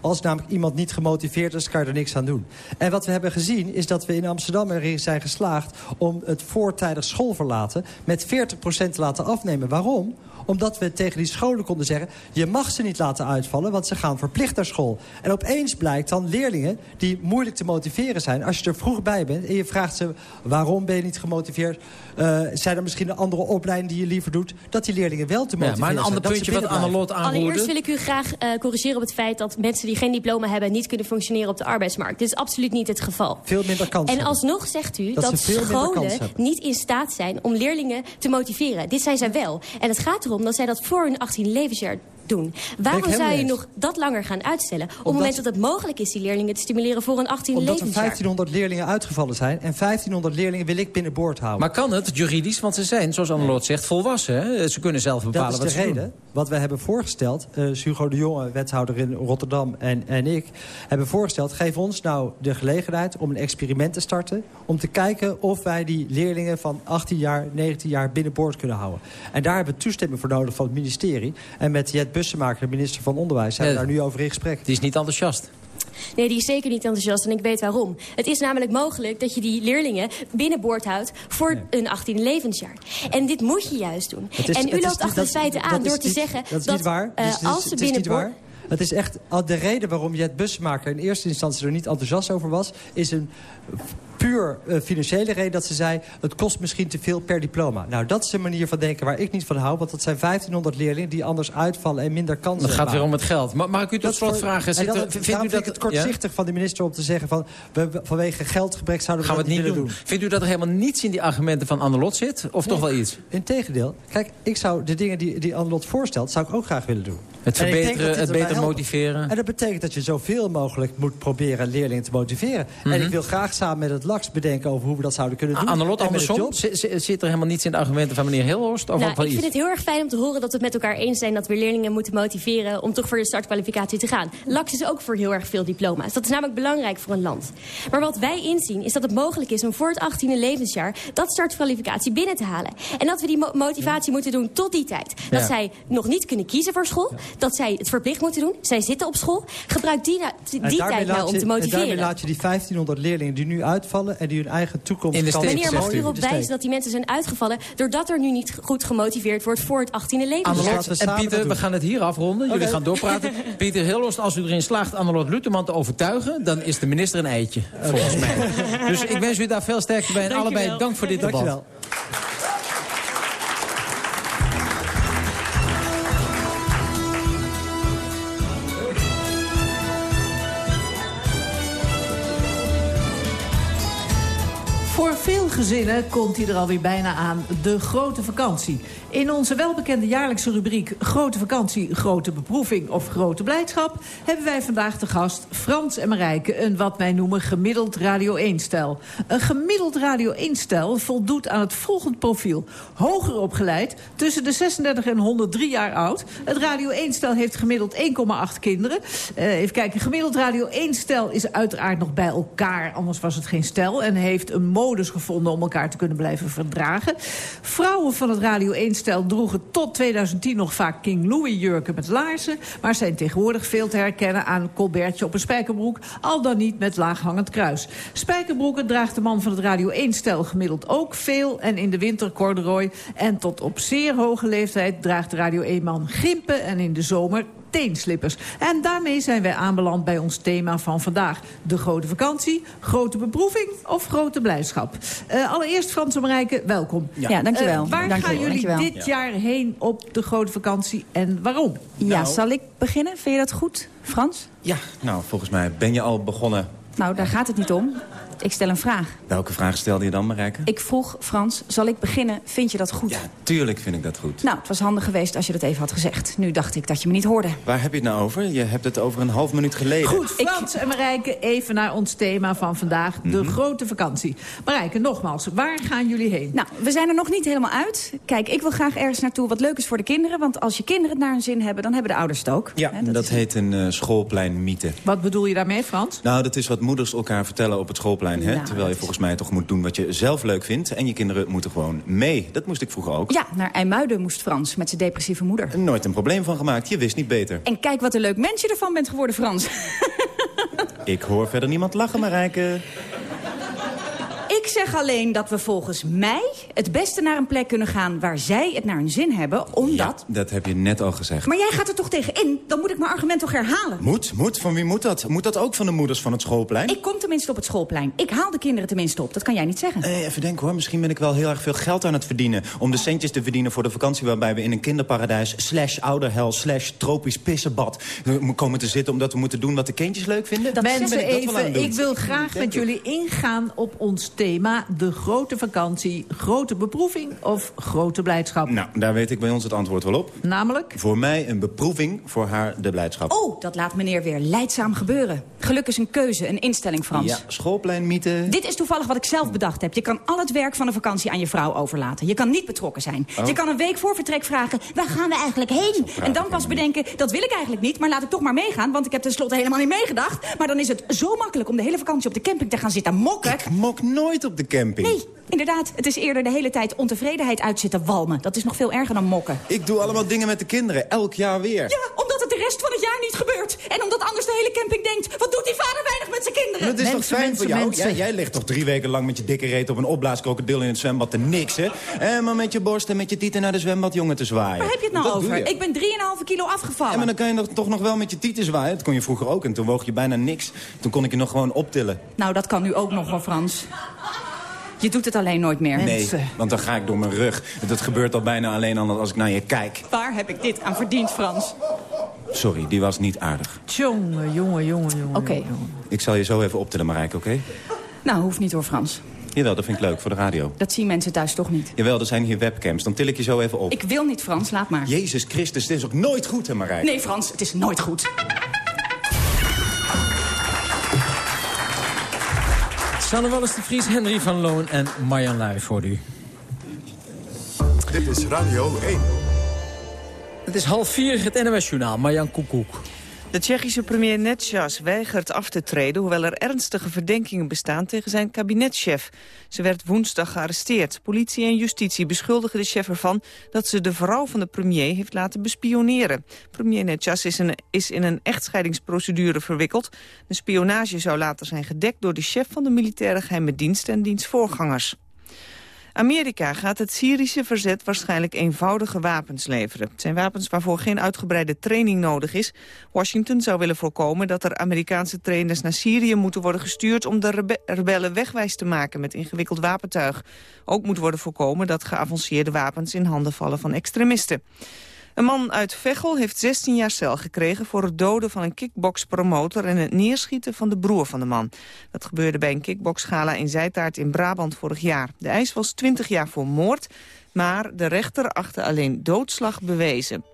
Als namelijk iemand niet gemotiveerd is, kan je er niks aan doen. En wat we hebben gezien is dat we in Amsterdam erin zijn geslaagd... om het voortijdig schoolverlaten met 40% te laten afnemen. Waarom? Omdat we tegen die scholen konden zeggen... je mag ze niet laten uitvallen, want ze gaan verplicht naar school. En opeens blijkt dan leerlingen die moeilijk te motiveren zijn... als je er vroeg bij bent en je vraagt ze... waarom ben je niet gemotiveerd? Uh, zijn er misschien een andere opleiding die je liever doet? Dat die leerlingen wel te ja, motiveren maar een ander puntje wat. Annelot Allereerst aanroerde... wil ik u graag uh, corrigeren op het feit dat mensen die geen diploma hebben niet kunnen functioneren op de arbeidsmarkt. Dit is absoluut niet het geval. Veel minder kans En alsnog zegt u Dat dat, scholen niet in staat zijn om leerlingen te motiveren. Dit zijn zij wel. En het gaat erom dat zij dat voor hun 18 levensjaar doen. Waarom zou je nog dat langer gaan uitstellen? Op het Omdat- moment dat het mogelijk is die leerlingen te stimuleren voor een 18 Omdat er levensjaar? 1500 leerlingen uitgevallen zijn. En 1500 leerlingen wil ik binnenboord houden. Maar kan het juridisch? Want ze zijn, zoals Annelot zegt, volwassen. Hè? Ze kunnen zelf bepalen dat wat is de ze reden. doen. Wat we hebben voorgesteld, uh, Hugo de Jonge, wethouder in Rotterdam en, en ik... hebben voorgesteld, geef ons nou de gelegenheid om een experiment te starten... om te kijken of wij die leerlingen van 18 jaar, 19 jaar binnenboord kunnen houden. En daar hebben we toestemming voor nodig van het ministerie. En met Jet Bussemaker, de minister van Onderwijs, zijn we Ja. daar nu over in gesprek. Die is niet enthousiast. Nee, die is zeker niet enthousiast en ik weet waarom. Het is namelijk mogelijk dat je die leerlingen binnenboord houdt voor Nee. een 18 levensjaar. En u moet je juist doen. Is- en u loopt achter de feiten aan door te zeggen Dat is waar. eh, is- is- als ze binnenboord... Het is echt, de reden waarom Jet Bussemaker in eerste instantie er niet enthousiast over was... is een puur eh, financiële reden dat ze zei... het kost misschien te veel per diploma. Nou, dat is een manier van denken waar ik niet van hou. Want dat zijn 1500 leerlingen die anders uitvallen en minder kansen Het gaat maken. weer om het geld. Maar mag ik u tot slot voor- vragen? en Zit er- vindt u vind dat ik het kortzichtig van de minister om te zeggen... van we, vanwege geldgebrek zouden we, Gaan we het niet willen doen. Vindt u dat er helemaal niets in die argumenten van Annelot zit? Of toch wel iets? Integendeel. Kijk, ik zou de dingen die, die Annelot voorstelt... zou ik ook graag willen doen. Het En verbeteren, het beter motiveren. En dat betekent dat je zoveel mogelijk moet proberen leerlingen te motiveren. En Mhm. ik wil graag samen met het LAX bedenken over hoe we dat zouden kunnen doen. Annelot, En andersom? Zit, er helemaal niets in de argumenten van meneer Hilhorst? Of Nou, ik vind het heel erg fijn om te horen dat we het met elkaar eens zijn... dat we leerlingen moeten motiveren om toch voor de startkwalificatie te gaan. LAX is ook voor heel erg veel diploma's. Dat is namelijk belangrijk voor een land. Maar wat wij inzien is dat het mogelijk is om voor het 18e levensjaar... dat startkwalificatie binnen te halen. En dat we die mo- motivatie moeten doen tot die tijd. Dat Ja. zij nog niet kunnen kiezen voor school. Dat zij het verplicht moeten doen. Zij zitten op school. Gebruik die, die En tijd nou om je- te En daarmee motiveren. laat je die 1500 leerlingen die nu uitvallen... en die hun eigen toekomst In de Meneer, mag u erop wijzen dat die mensen zijn uitgevallen... doordat er nu niet goed gemotiveerd wordt voor het 18e levensjaar? We en Pieter, we gaan het hier afronden. Jullie gaan doorpraten. Pieter Hilhorst, als u erin slaagt Annelot Luteman te overtuigen... dan is de minister een eitje, volgens mij. Dus ik wens u daar veel sterkte bij. En allebei dank voor dit debat. Dankjewel. Gezinnen komt hij er alweer bijna aan, de grote vakantie. In onze welbekende jaarlijkse rubriek Grote Vakantie, Grote Beproeving of Grote Blijdschap... hebben wij vandaag te gast Frans en Marijke, een wat wij noemen gemiddeld Radio 1-stijl. Een gemiddeld Radio 1-stijl voldoet aan het volgend profiel. Hoger opgeleid, tussen de 36 en 103 jaar oud. Het Radio 1-stijl heeft gemiddeld 1,8 kinderen. Eh, even kijken, gemiddeld Radio 1-stijl is uiteraard nog bij elkaar... anders was het geen stel en heeft een modus gevonden om elkaar te kunnen blijven verdragen. Vrouwen van het Radio 1-stel droegen tot 2010 nog vaak King Louis jurken met laarzen... maar zijn tegenwoordig veel te herkennen aan colbertje op een spijkerbroek... al dan niet met laaghangend kruis. Spijkerbroeken draagt de man van het Radio 1-stel gemiddeld ook veel... en in de winter corduroy en tot op zeer hoge leeftijd draagt de Radio 1-man gimpen... en in de zomer teenslippers. En daarmee zijn wij aanbeland bij ons thema van vandaag. De grote vakantie, grote beproeving of grote blijdschap. Eh, allereerst Frans en Marijke, welkom. Ja, dankjewel. Eh, waar Dankjewel, gaan jullie dankjewel. dit jaar heen op de grote vakantie en waarom? Ja, zal ik beginnen? Vind je dat goed, Frans? Ja, nou, volgens mij ben je al begonnen. Nou, daar gaat het niet om. Ik stel een vraag. Welke vraag stelde je dan, Marijke? Ik vroeg, Frans, zal ik beginnen? Vind je dat goed? Tuurlijk vind ik dat goed. Nou, het was handig geweest als je dat even had gezegd. Nu dacht ik dat je me niet hoorde. Waar heb je het nou over? Je hebt het over een half minuut geleden. Goed, Frans en Marijke, even naar ons thema van vandaag. De Mhm. grote vakantie. Marijke, nogmaals, waar gaan jullie heen? Nou, we zijn er nog niet helemaal uit. Kijk, ik wil graag ergens naartoe wat leuk is voor de kinderen. Want als je kinderen het naar hun zin hebben, dan hebben de ouders het ook. Ja, dat, is- heet een eh, schoolpleinmythe. Wat bedoel je daarmee, Frans? Nou, dat is wat moeders elkaar vertellen op het schoolplein. Hè? Nou, Terwijl je volgens mij toch moet doen wat je zelf leuk vindt. En je kinderen moeten gewoon mee. Dat moest ik vroeger ook. Ja, naar IJmuiden moest Frans met zijn depressieve moeder. Nooit een probleem van gemaakt. Je wist niet beter. En kijk wat een leuk mens je ervan bent geworden, Frans. Ik hoor verder niemand lachen, Marijke. Ik zeg alleen dat we volgens mij het beste naar een plek kunnen gaan... waar zij het naar hun zin hebben, omdat... Dat heb je net al gezegd. Maar jij gaat er toch tegen in? Dan moet ik mijn argument toch herhalen? Moet, moet. Van wie moet dat? Moet dat ook van de moeders van het schoolplein? Ik kom tenminste op het schoolplein. Ik haal de kinderen tenminste op. Dat kan jij niet zeggen. Eh, even denken hoor, misschien ben ik wel heel erg veel geld aan het verdienen... om de centjes te verdienen voor de vakantie... waarbij we in een kinderparadijs slash ouderhel slash tropisch pissenbad... eh, komen te zitten omdat we moeten doen wat de kindjes leuk vinden. Mensen ik dat aan even, ik wil graag met jullie ingaan op ons thema... de grote vakantie, grote beproeving of grote blijdschap. Nou, daar weet ik bij ons het antwoord wel op. Namelijk? Voor mij een beproeving, voor haar de blijdschap. Oh, dat laat meneer weer leidzaam gebeuren. Geluk is een keuze, een instelling, Frans. Ja, schoolpleinmythe. Dit is toevallig wat ik zelf bedacht heb. Je kan al het werk van de vakantie aan je vrouw overlaten. Je kan niet betrokken zijn. Oh. Je kan een week voor vertrek vragen... waar gaan we eigenlijk heen? En dan pas bedenken, dat wil ik eigenlijk niet... maar laat ik toch maar meegaan, want ik heb tenslotte helemaal niet meegedacht. Maar dan is het zo makkelijk om de hele vakantie op de camping te gaan zitten mokken. Ik mok nooit op de camping. Nee, inderdaad. Het is eerder de hele tijd ontevredenheid uitzitten walmen. Dat is nog veel erger dan mokken. Ik doe allemaal dingen met de kinderen, elk jaar weer. Ja, omdat het de rest van het jaar niet gebeurt. En omdat anders de hele camping denkt... wat doet die vader weinig met zijn kinderen? Dat is toch fijn mensen, voor jou? mensen. Ja, jij ligt toch drie weken lang met je dikke reet op een opblaaskrokodil in het zwembad te niks, hè? En maar met je borst en met je tieten naar de zwembadjongen te zwaaien. Waar heb je het nou Dat over? Ik ben 3,5 kilo afgevallen. Ja, maar dan kan je toch nog wel met je tieten zwaaien. Dat kon je vroeger ook en toen woog je bijna niks. Toen kon ik je nog gewoon optillen. Nou, dat kan nu ook nog wel, Frans. Je doet het alleen nooit meer. Nee, want dan ga ik door mijn rug. Dat gebeurt al bijna alleen al als ik naar je kijk. Waar heb ik dit aan verdiend, Frans? Sorry, die was niet aardig. Jongen, jongen, jongen, jongen. Oké. Ik zal je zo even optillen, Marijke, oké? Nou, hoeft niet hoor, Frans. Jawel, dat vind ik leuk voor de radio. Dat zien mensen thuis toch niet. Jawel, er zijn hier webcams. Dan til ik je zo even op. Ik wil niet, Frans. Laat maar. Jezus Christus, dit is ook nooit goed, hè, Marijke? Nee, Frans. Het is nooit goed. Sanne Wallis de Vries, Henry van Loon en Marjan Luij voor u. Dit is Radio 1. Het is half vier, het NOS-journaal. Marjan Koekoek. De Tsjechische premier Netjas weigert af te treden... hoewel er ernstige verdenkingen bestaan tegen zijn kabinetchef. Ze werd woensdag gearresteerd. Politie en justitie beschuldigen de chef ervan... dat ze de vrouw van de premier heeft laten bespioneren. Premier Netjas is, is in een echtscheidingsprocedure verwikkeld. De spionage zou later zijn gedekt door de chef van de militaire geheime dienst... en diens voorgangers. Amerika gaat het Syrische verzet waarschijnlijk eenvoudige wapens leveren. Het zijn wapens waarvoor geen uitgebreide training nodig is. Washington zou willen voorkomen dat er Amerikaanse trainers naar Syrië moeten worden gestuurd... om de rebe rebellen wegwijs te maken met ingewikkeld wapentuig. Ook moet worden voorkomen dat geavanceerde wapens in handen vallen van extremisten. Een man uit Veghel heeft 16 jaar cel gekregen voor het doden van een kickboxpromotor en het neerschieten van de broer van de man. Dat gebeurde bij een kickboxgala in Zijtaart in Brabant vorig jaar. De eis was 20 jaar voor moord, maar de rechter achtte alleen doodslag bewezen.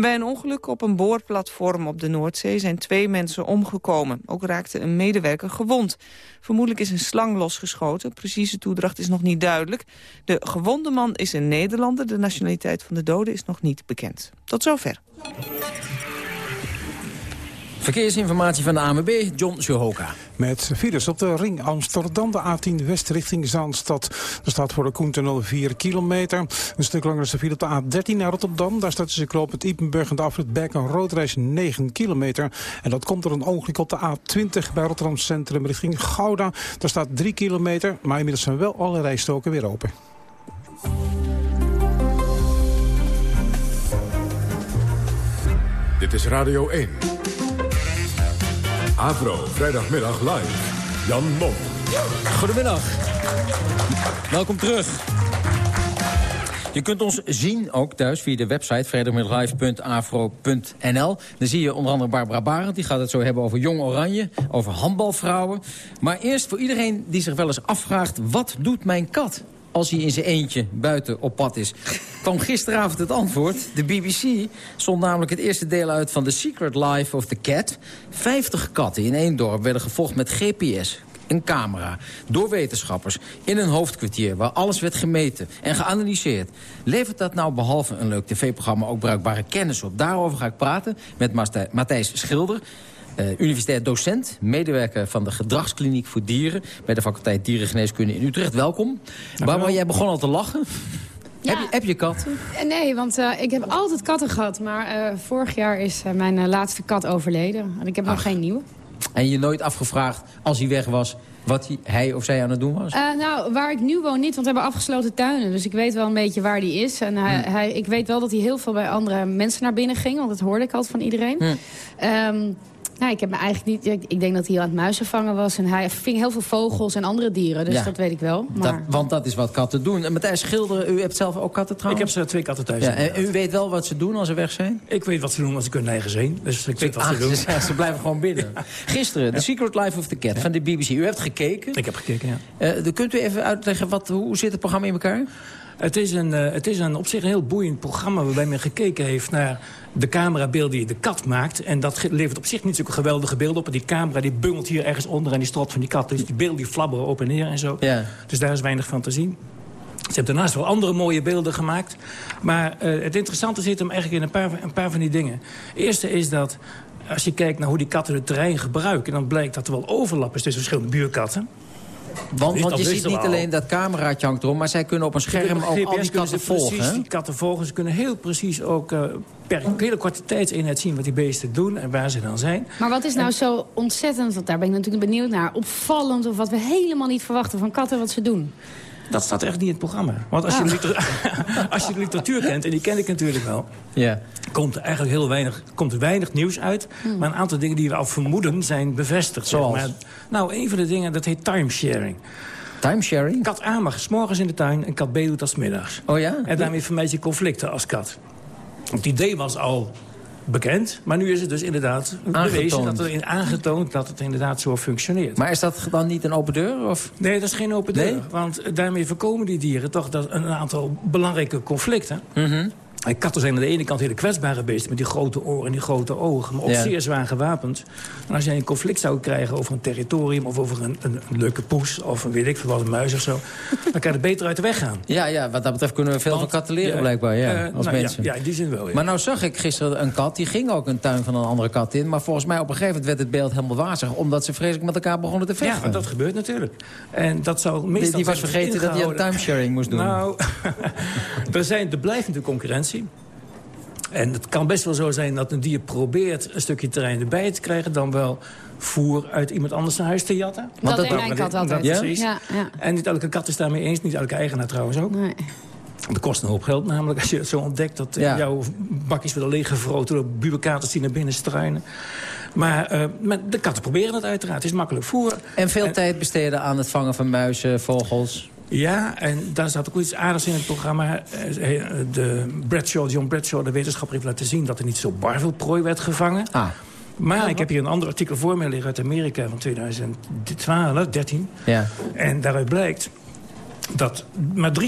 Bij een ongeluk op een boorplatform op de Noordzee zijn twee mensen omgekomen. Ook raakte een medewerker gewond. Vermoedelijk is een slang losgeschoten. Precieze toedracht is nog niet duidelijk. De gewonde man is een Nederlander. De nationaliteit van de dode is nog niet bekend. Tot zover. Verkeersinformatie van de ANWB, John Johoka. Met files op de ring Amsterdam, de A10 West richting Zaanstad. Er staat voor de Koentunnel 4 kilometer. Een stuk langer is de file op de A13 naar Rotterdam. Daar staat tussen Kloop het Ipenburg en de afrit Berk een roodreis 9 kilometer. En dat komt door een ongeluk op de A20 bij Rotterdam Centrum richting Gouda. Daar staat 3 kilometer, maar inmiddels zijn wel alle rijstoken weer open. Dit is Radio 1. Avro, vrijdagmiddag live. Jan Mom. Goedemiddag. Welkom terug. Je kunt ons zien, ook thuis, via de website vrijdagmiddaglive.afro.nl. Dan zie je onder andere Barbara Barend, die gaat het zo hebben over Jong Oranje, over handbalvrouwen. Maar eerst voor iedereen die zich wel eens afvraagt, wat doet mijn kat? Als hij in zijn eentje buiten op pad is. kwam gisteravond het antwoord. De BBC zond namelijk het eerste deel uit van The Secret Life of the Cat. 50 katten in één dorp werden gevolgd met GPS, een camera, door wetenschappers... in een hoofdkwartier waar alles werd gemeten en geanalyseerd. Levert dat nou behalve een leuk tv-programma ook bruikbare kennis op? Daarover ga ik praten met Matthijs Schilder... Uh, universitair docent, medewerker van de Gedragskliniek voor Dieren... bij de faculteit Dierengeneeskunde in Utrecht. Welkom. Barbara, jij begon al te lachen. Heb, je, heb je katten? Eh, Nee, want uh, ik heb altijd katten gehad. Maar uh, vorig jaar is uh, mijn laatste kat overleden. En ik heb Ach. nog geen nieuwe. En je nooit afgevraagd, als hij weg was... wat hij, hij of zij aan het doen was? nou, waar ik nu woon niet, want we hebben afgesloten tuinen. Dus ik weet wel een beetje waar die is. En hij, Hmm. hij, ik weet wel dat hij heel veel bij andere mensen naar binnen ging. Want dat hoorde ik altijd van iedereen. Hmm. Um, nou, ik heb me eigenlijk niet. Ik, ik, denk dat hij aan het muizen vangen was. En hij ving heel veel vogels en andere dieren. Dus Ja. dat weet ik wel. Maar... Dat, want dat is wat katten doen. En Matthijs Schilder, u hebt zelf ook katten Ik trouwens? heb ze twee katten thuis. Ja, en u weet wel wat ze doen als ze weg zijn? Ik weet wat ze doen als ik hun nergens heen. Dus ik weet wat ze Ah, doen. ze, ze blijven gewoon binnen. Gisteren, The Secret Life of the Cat van de BBC. U hebt gekeken. Ik heb gekeken, ja. Eh, dan kunt u even uitleggen, wat, hoe zit het programma in elkaar? Het is, een, eh, het is een op zich een heel boeiend programma... waarbij men gekeken heeft naar de camerabeelden die de kat maakt. En dat levert op zich niet zulke geweldige beelden op. En die camera die bungelt hier ergens onder en die strot van die kat. Dus die beelden die flabberen op en neer en zo. Ja. Dus daar is weinig van te zien. Ze hebben daarnaast wel andere mooie beelden gemaakt. Maar eh, het interessante zit hem eigenlijk in een paar, een paar van die dingen. Eerste is dat als je kijkt naar hoe die katten het terrein gebruiken... dan blijkt dat er wel overlap is tussen verschillende buurkatten. Want, je ziet niet al. alleen dat cameraatje hangt erom... maar zij kunnen op een scherm ook al die katten volgen. precies die katten volgen. Ze kunnen heel precies ook eh, per hele korte tijdseenheid zien wat die beesten doen en waar ze dan zijn. Maar wat is nou zo ontzettend, want daar ben ik natuurlijk benieuwd naar... opvallend of wat we helemaal niet verwachten van katten wat ze doen? Dat staat echt niet in het programma. Want als, je, Ah. als je de literatuur kent, en die ken ik natuurlijk wel... Ja. komt er eigenlijk heel weinig, komt er weinig nieuws uit. Hmm. Maar een aantal dingen die we al vermoeden zijn bevestigd. zeg Zoals? maar. Nou, een van de dingen, dat heet timesharing. Timesharing? Kat A mag 's morgens in de tuin en kat B doet dat 's middags. Oh ja? En daarmee vermijd je conflicten als kat. Het idee was al bekend, maar nu is het dus inderdaad bewezen... Aangetoond. dat er in, aangetoond dat het inderdaad zo functioneert. Maar is dat dan niet een open deur? Of? Nee, dat is geen open deur. Nee? Want daarmee voorkomen die dieren toch dat een aantal belangrijke conflicten. Mhm. Katten zijn aan de ene kant hele kwetsbare beesten... met die grote oren en die grote ogen, maar ook Ja. zeer zwaar gewapend. En als jij een conflict zou krijgen over een territorium... of over een, een, een leuke poes of een, weet ik wat, een muis of zo... dan kan je er beter uit de weg gaan. Ja, ja, wat dat betreft kunnen we veel Want, van katten leren ja, blijkbaar, ja, eh, als nou mensen. ja, in die zin wel. Maar nou zag ik gisteren een kat, die ging ook een tuin van een andere kat in. Maar volgens mij op een gegeven moment werd het beeld helemaal wazig... omdat ze vreselijk met elkaar begonnen te vechten. Ja, dat gebeurt natuurlijk. En dat zou meestal die, die was vergeten dat hij een timesharing moest doen. Nou, er, zijn, er blijft natuurlijk concurrentie. En het kan best wel zo zijn dat een dier probeert een stukje terrein erbij te krijgen... dan wel voer uit iemand anders zijn huis te jatten. Dat deed mijn kat altijd. Dat precies. Ja, ja. En niet elke kat is daarmee eens, niet elke eigenaar trouwens ook. Nee. Dat kost een hoop geld namelijk als je het zo ontdekt... dat eh, Ja. jouw bakjes worden leeggevroten door buurkaters die naar binnen struinen. Maar, eh, maar de katten proberen het uiteraard. Het is makkelijk voer. En veel tijd besteden aan het vangen van muizen, vogels. Ja, en daar zat ook iets aardigs in het programma. Eh, De Bradshaw, John Bradshaw, de wetenschapper, heeft laten zien... dat er niet zo bar veel prooi werd gevangen. Ah. Maar ik heb hier een ander artikel voor me liggen uit Amerika van 2012, 13. Ja. En daaruit blijkt dat maar 23%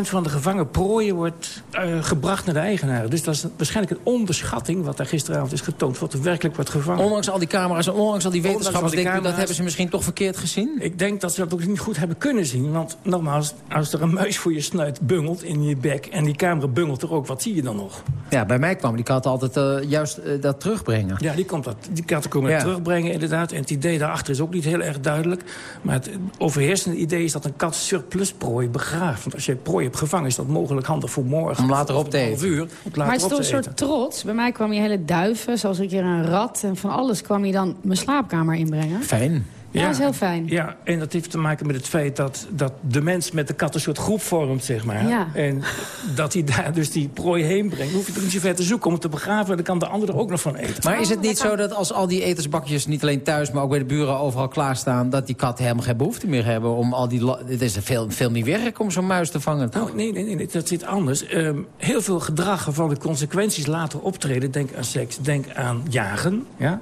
van de gevangen prooien wordt eh, gebracht naar de eigenaren. Dus dat is waarschijnlijk een onderschatting... wat daar gisteravond is getoond, wat er werkelijk wordt gevangen. Ondanks al die camera's en ondanks al die wetenschappers... dat hebben ze misschien toch verkeerd gezien? Ik denk dat ze dat ook niet goed hebben kunnen zien. Want nogmaals, als er een muis voor je snuit bungelt in je bek... en die camera bungelt er ook, wat zie je dan nog? Ja, bij mij kwam die kat altijd eh, juist eh, dat terugbrengen. Ja, die, komt dat, die katten komen Ja. terugbrengen inderdaad. En het idee daarachter is ook niet heel erg duidelijk. Maar het overheersende idee is dat een kat surplusprooi begraaft. Want als je prooi hebt gevangen, is dat mogelijk handig voor morgen. Om later op te eten. uur. Maar het is toch een soort eten. trots. Bij mij kwam je hele duiven, zoals een keer een rat... en van alles kwam je dan mijn slaapkamer inbrengen. Fijn. Ja, dat is heel fijn. Ja, en dat heeft te maken met het feit dat, dat de mens met de kat een soort groep vormt, zeg maar. Ja. En dat hij daar dus die prooi heen brengt. Dan hoef je toch niet zo ver te zoeken om het te begraven. Dan kan de ander er ook nog van eten. Maar is het niet zo dat als al die etensbakjes niet alleen thuis... maar ook bij de buren overal klaarstaan... dat die katten helemaal geen behoefte meer hebben om al die... Het is veel, veel meer werk om zo'n muis te vangen, toch? Nou, nee, nee, nee, nee, dat zit anders. Ehm, heel veel gedrag waarvan de consequenties later optreden... denk aan seks, denk aan jagen, ja,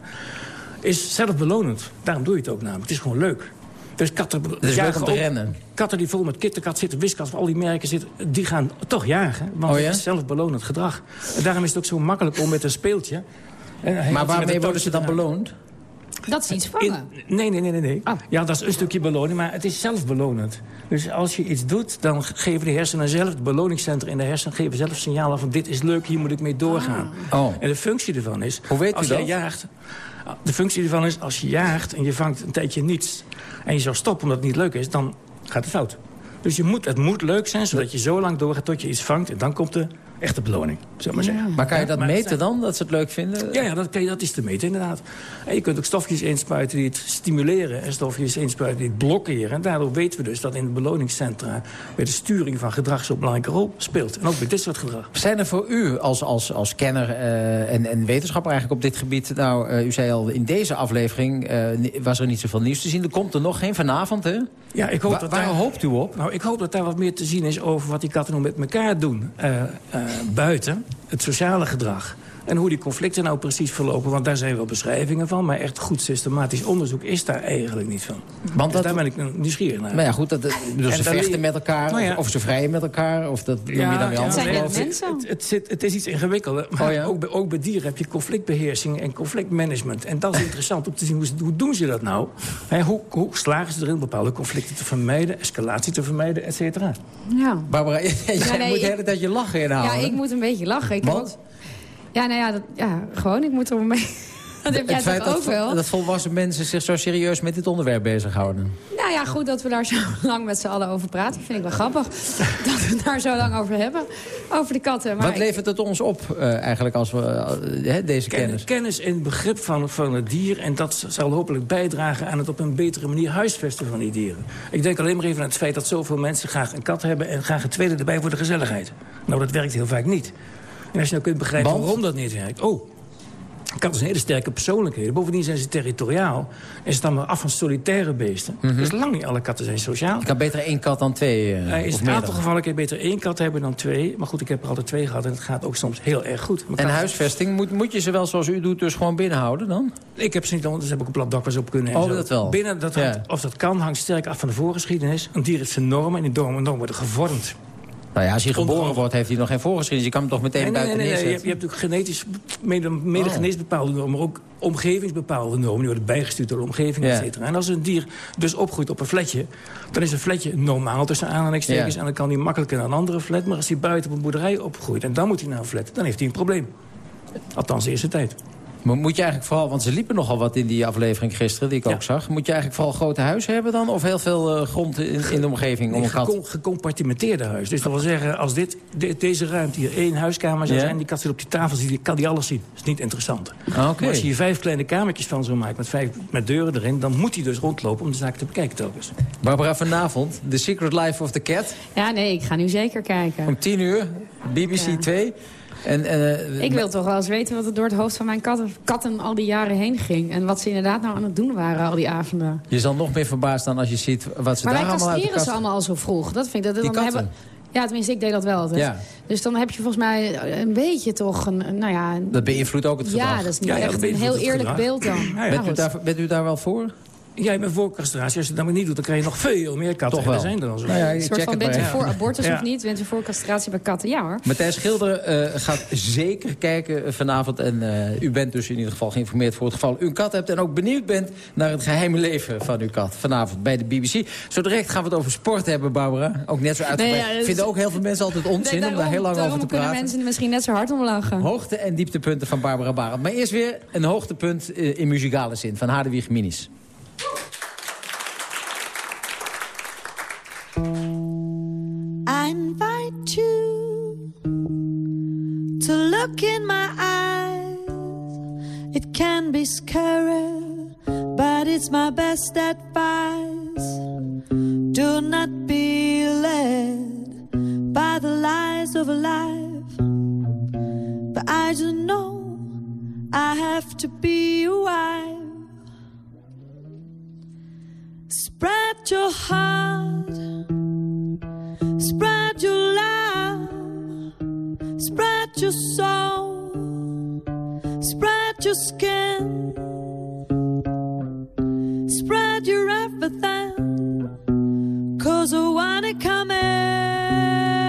is zelfbelonend. Daarom doe je het ook namelijk. Het is gewoon leuk. Dus katten Het is leuk jagen om te ook- rennen. Katten die vol met KitKat zitten, Whiskas of al die merken zitten... die gaan toch jagen, want Oh ja? het is zelfbelonend gedrag. En daarom is het ook zo makkelijk om met een speeltje... en Maar waarmee worden ze dan beloond? Dat is iets vangen. in- nee, nee, nee, nee. nee. Ja, dat is een stukje beloning, maar het is zelfbelonend. Dus als je iets doet, dan geven de hersenen zelf... het beloningscentra in de hersenen geven zelf signalen van... dit is leuk, hier moet ik mee doorgaan. Oh. En de functie ervan is... Hoe weet u als dat? jij jaagt, de functie ervan is, als je jaagt en je vangt een tijdje niets... en je zou stoppen omdat het niet leuk is, dan gaat het fout. Dus je moet, het moet leuk zijn, zodat je zo lang doorgaat tot je iets vangt... en dan komt de echte beloning, we maar zeggen. Maar kan je dat meten dan, dat ze het leuk vinden? ja, ja dat, kan je, dat is te meten inderdaad. En je kunt ook stofjes inspuiten die het stimuleren... en stofjes inspuiten die het blokkeren. En daardoor weten we dus dat in de beloningscentra... bij de sturing van gedrag zo'n belangrijke rol speelt. En ook bij dit soort gedrag. Zijn er voor u als, als, als kenner eh, en, en wetenschapper eigenlijk op dit gebied... nou, eh, u zei al, in deze aflevering eh, was er niet zoveel nieuws te zien. Er komt er nog geen vanavond, hè? Ja, ik hoop Wa- dat waar daar- hoopt u op? Nou, ik hoop dat daar wat meer te zien is over wat die katten nou met elkaar doen. Buiten, het sociale gedrag. En hoe die conflicten nou precies verlopen. Want daar zijn wel beschrijvingen van. Maar echt goed systematisch onderzoek is daar eigenlijk niet van. Want dus dat- daar ben ik nieuwsgierig naar. Maar ja, goed, dat, En ze vechten met elkaar, Nou ja. of, ze vrijen met elkaar, of dat noem je dan weer anders. het, mensen. het, het, zit, het is iets ingewikkelder. Maar Oh ja? ook, bij, ook bij dieren heb je conflictbeheersing en conflictmanagement. En dat is interessant om te zien, hoe, doen ze dat nou? Hè, hoe, hoe slagen ze erin bepaalde conflicten te vermijden... escalatie te vermijden, et cetera? Ja. Barbara, jij nee, moet de hele tijd je lachen inhouden. Ja, ik moet een beetje lachen. Ik heb Want? ook- Ja, nou ja, dat, ja, gewoon, ik moet er mee... Dat heb jij het feit toch ook wel? dat volwassen mensen zich zo serieus met dit onderwerp bezighouden. Nou ja, goed dat we daar zo lang met z'n allen over praten. Vind ik wel grappig dat we het daar zo lang over hebben. Over de katten. Maar Wat ik- levert het ons op eh, eigenlijk als we eh, hè, deze kennis? Kennis en begrip van, van het dier. En dat zal hopelijk bijdragen aan het op een betere manier huisvesten van die dieren. Ik denk alleen maar even aan het feit dat zoveel mensen graag een kat hebben... en graag een tweede erbij voor de gezelligheid. Nou, dat werkt heel vaak niet. En als je nou kunt begrijpen Want? waarom dat niet werkt... Oh, Katten zijn hele sterke persoonlijkheden. Bovendien zijn ze territoriaal. En maar af van solitaire beesten. Dus lang niet alle katten zijn sociaal. Ik had beter één kat dan twee. eh, Uh, in het aantal gevallen kun je beter één kat hebben dan twee. Maar goed, ik heb er altijd twee gehad en het gaat ook soms heel erg goed. Mijn En huisvesting, moet, moet je ze wel zoals u doet dus gewoon binnenhouden dan? Ik heb ze niet anders heb ik een plat dak op kunnen. en Oh, dat wel. Binnen, dat Ja. hangt- of dat kan, hangt sterk af van de voorgeschiedenis. Een dier heeft zijn normen en die normen, normen worden gevormd. Nou ja, als hij geboren wordt, heeft hij nog geen voorgeschiedenis. Je kan hem toch meteen Nee, buiten nee, nee, Je, hebt, neerzetten? je hebt ook genetisch, mede, mede genetisch bepaalde normen, maar ook omgevingsbepaalde normen. Die worden bijgestuurd door de omgeving, Ja. et cetera. En als een dier dus opgroeit op een flatje, dan is een flatje normaal tussen aanhalingstekens. Ja. En dan kan hij makkelijker naar een andere flat. Maar als hij buiten op een boerderij opgroeit en dan moet hij naar een flat, dan heeft hij een probleem. Althans, de eerste tijd. Maar moet je eigenlijk vooral, want ze liepen nogal wat in die aflevering gisteren, die ik ook zag. Moet je eigenlijk vooral grote huizen hebben dan? Of heel veel eh, grond in, in de omgeving om Een kat? gecompartimenteerde huis. Dus dat wil zeggen, als dit, de- deze ruimte hier één huiskamer zou Ja. zijn... die kat zit op die tafel, ziet, kan die alles zien. Dat is niet interessant. Ah, als je hier vijf kleine kamertjes van zou maken... Met, vijf, met deuren erin, dan moet hij dus rondlopen om de zaak te bekijken telkens. Barbara vanavond, The Secret Life of the Cat. Ja, nee, ik ga nu zeker kijken. Om 10 uur, BBC 2. En, eh, Ik wil toch wel eens weten wat er door het hoofd van mijn katten, katten al die jaren heen ging. En wat ze inderdaad nou aan het doen waren al die avonden. Je zal nog meer verbaasd staan als je ziet wat ze maar daar wij allemaal uit de castreren kast... ze allemaal al zo vroeg. Dat vind ik dat Die dan katten? hebben. Ja, tenminste, ik deed dat wel altijd. Ja. Dus dan heb je volgens mij een beetje toch een, nou ja... een- Dat beïnvloedt ook het gedrag. ja, dat is niet Ja, ja, dat echt een heel eerlijk gedrag. beeld dan. Ja, ja. Maar Bent u, daar, bent u daar wel voor? Jij bent voor castratie. Als je dat maar niet doet, dan krijg je nog veel meer katten. Toch wel. zijn er dan zo. Nou ja, Een soort van, bent u ja. voor abortus Ja. of niet? Bent u voor castratie bij katten? Ja hoor. Matthijs Schilder eh, gaat zeker kijken vanavond. En eh, u bent dus in ieder geval geïnformeerd voor het geval u een kat hebt... en ook benieuwd bent naar het geheime leven van uw kat. Vanavond bij de BBC. Zo direct gaan we het over sport hebben, Barbara. Ook net zo uitgebreid. Nee, ja, Vinden ook heel veel mensen altijd onzin om daar heel lang over daarom te kunnen praten. mensen er misschien net zo hard om lachen. Hoogte- en dieptepunten van Barbara Barend. Maar eerst weer een hoogtepunt eh, in muzikale zin van Hadewig Minis. Invite you to look in my eyes. It can be scary, but it's my best advice. Do not be led by the lies of life. But I just know I have to be a wife. Spread your heart. Spread your soul, spread your skin, spread your everything, cause I wanna come in.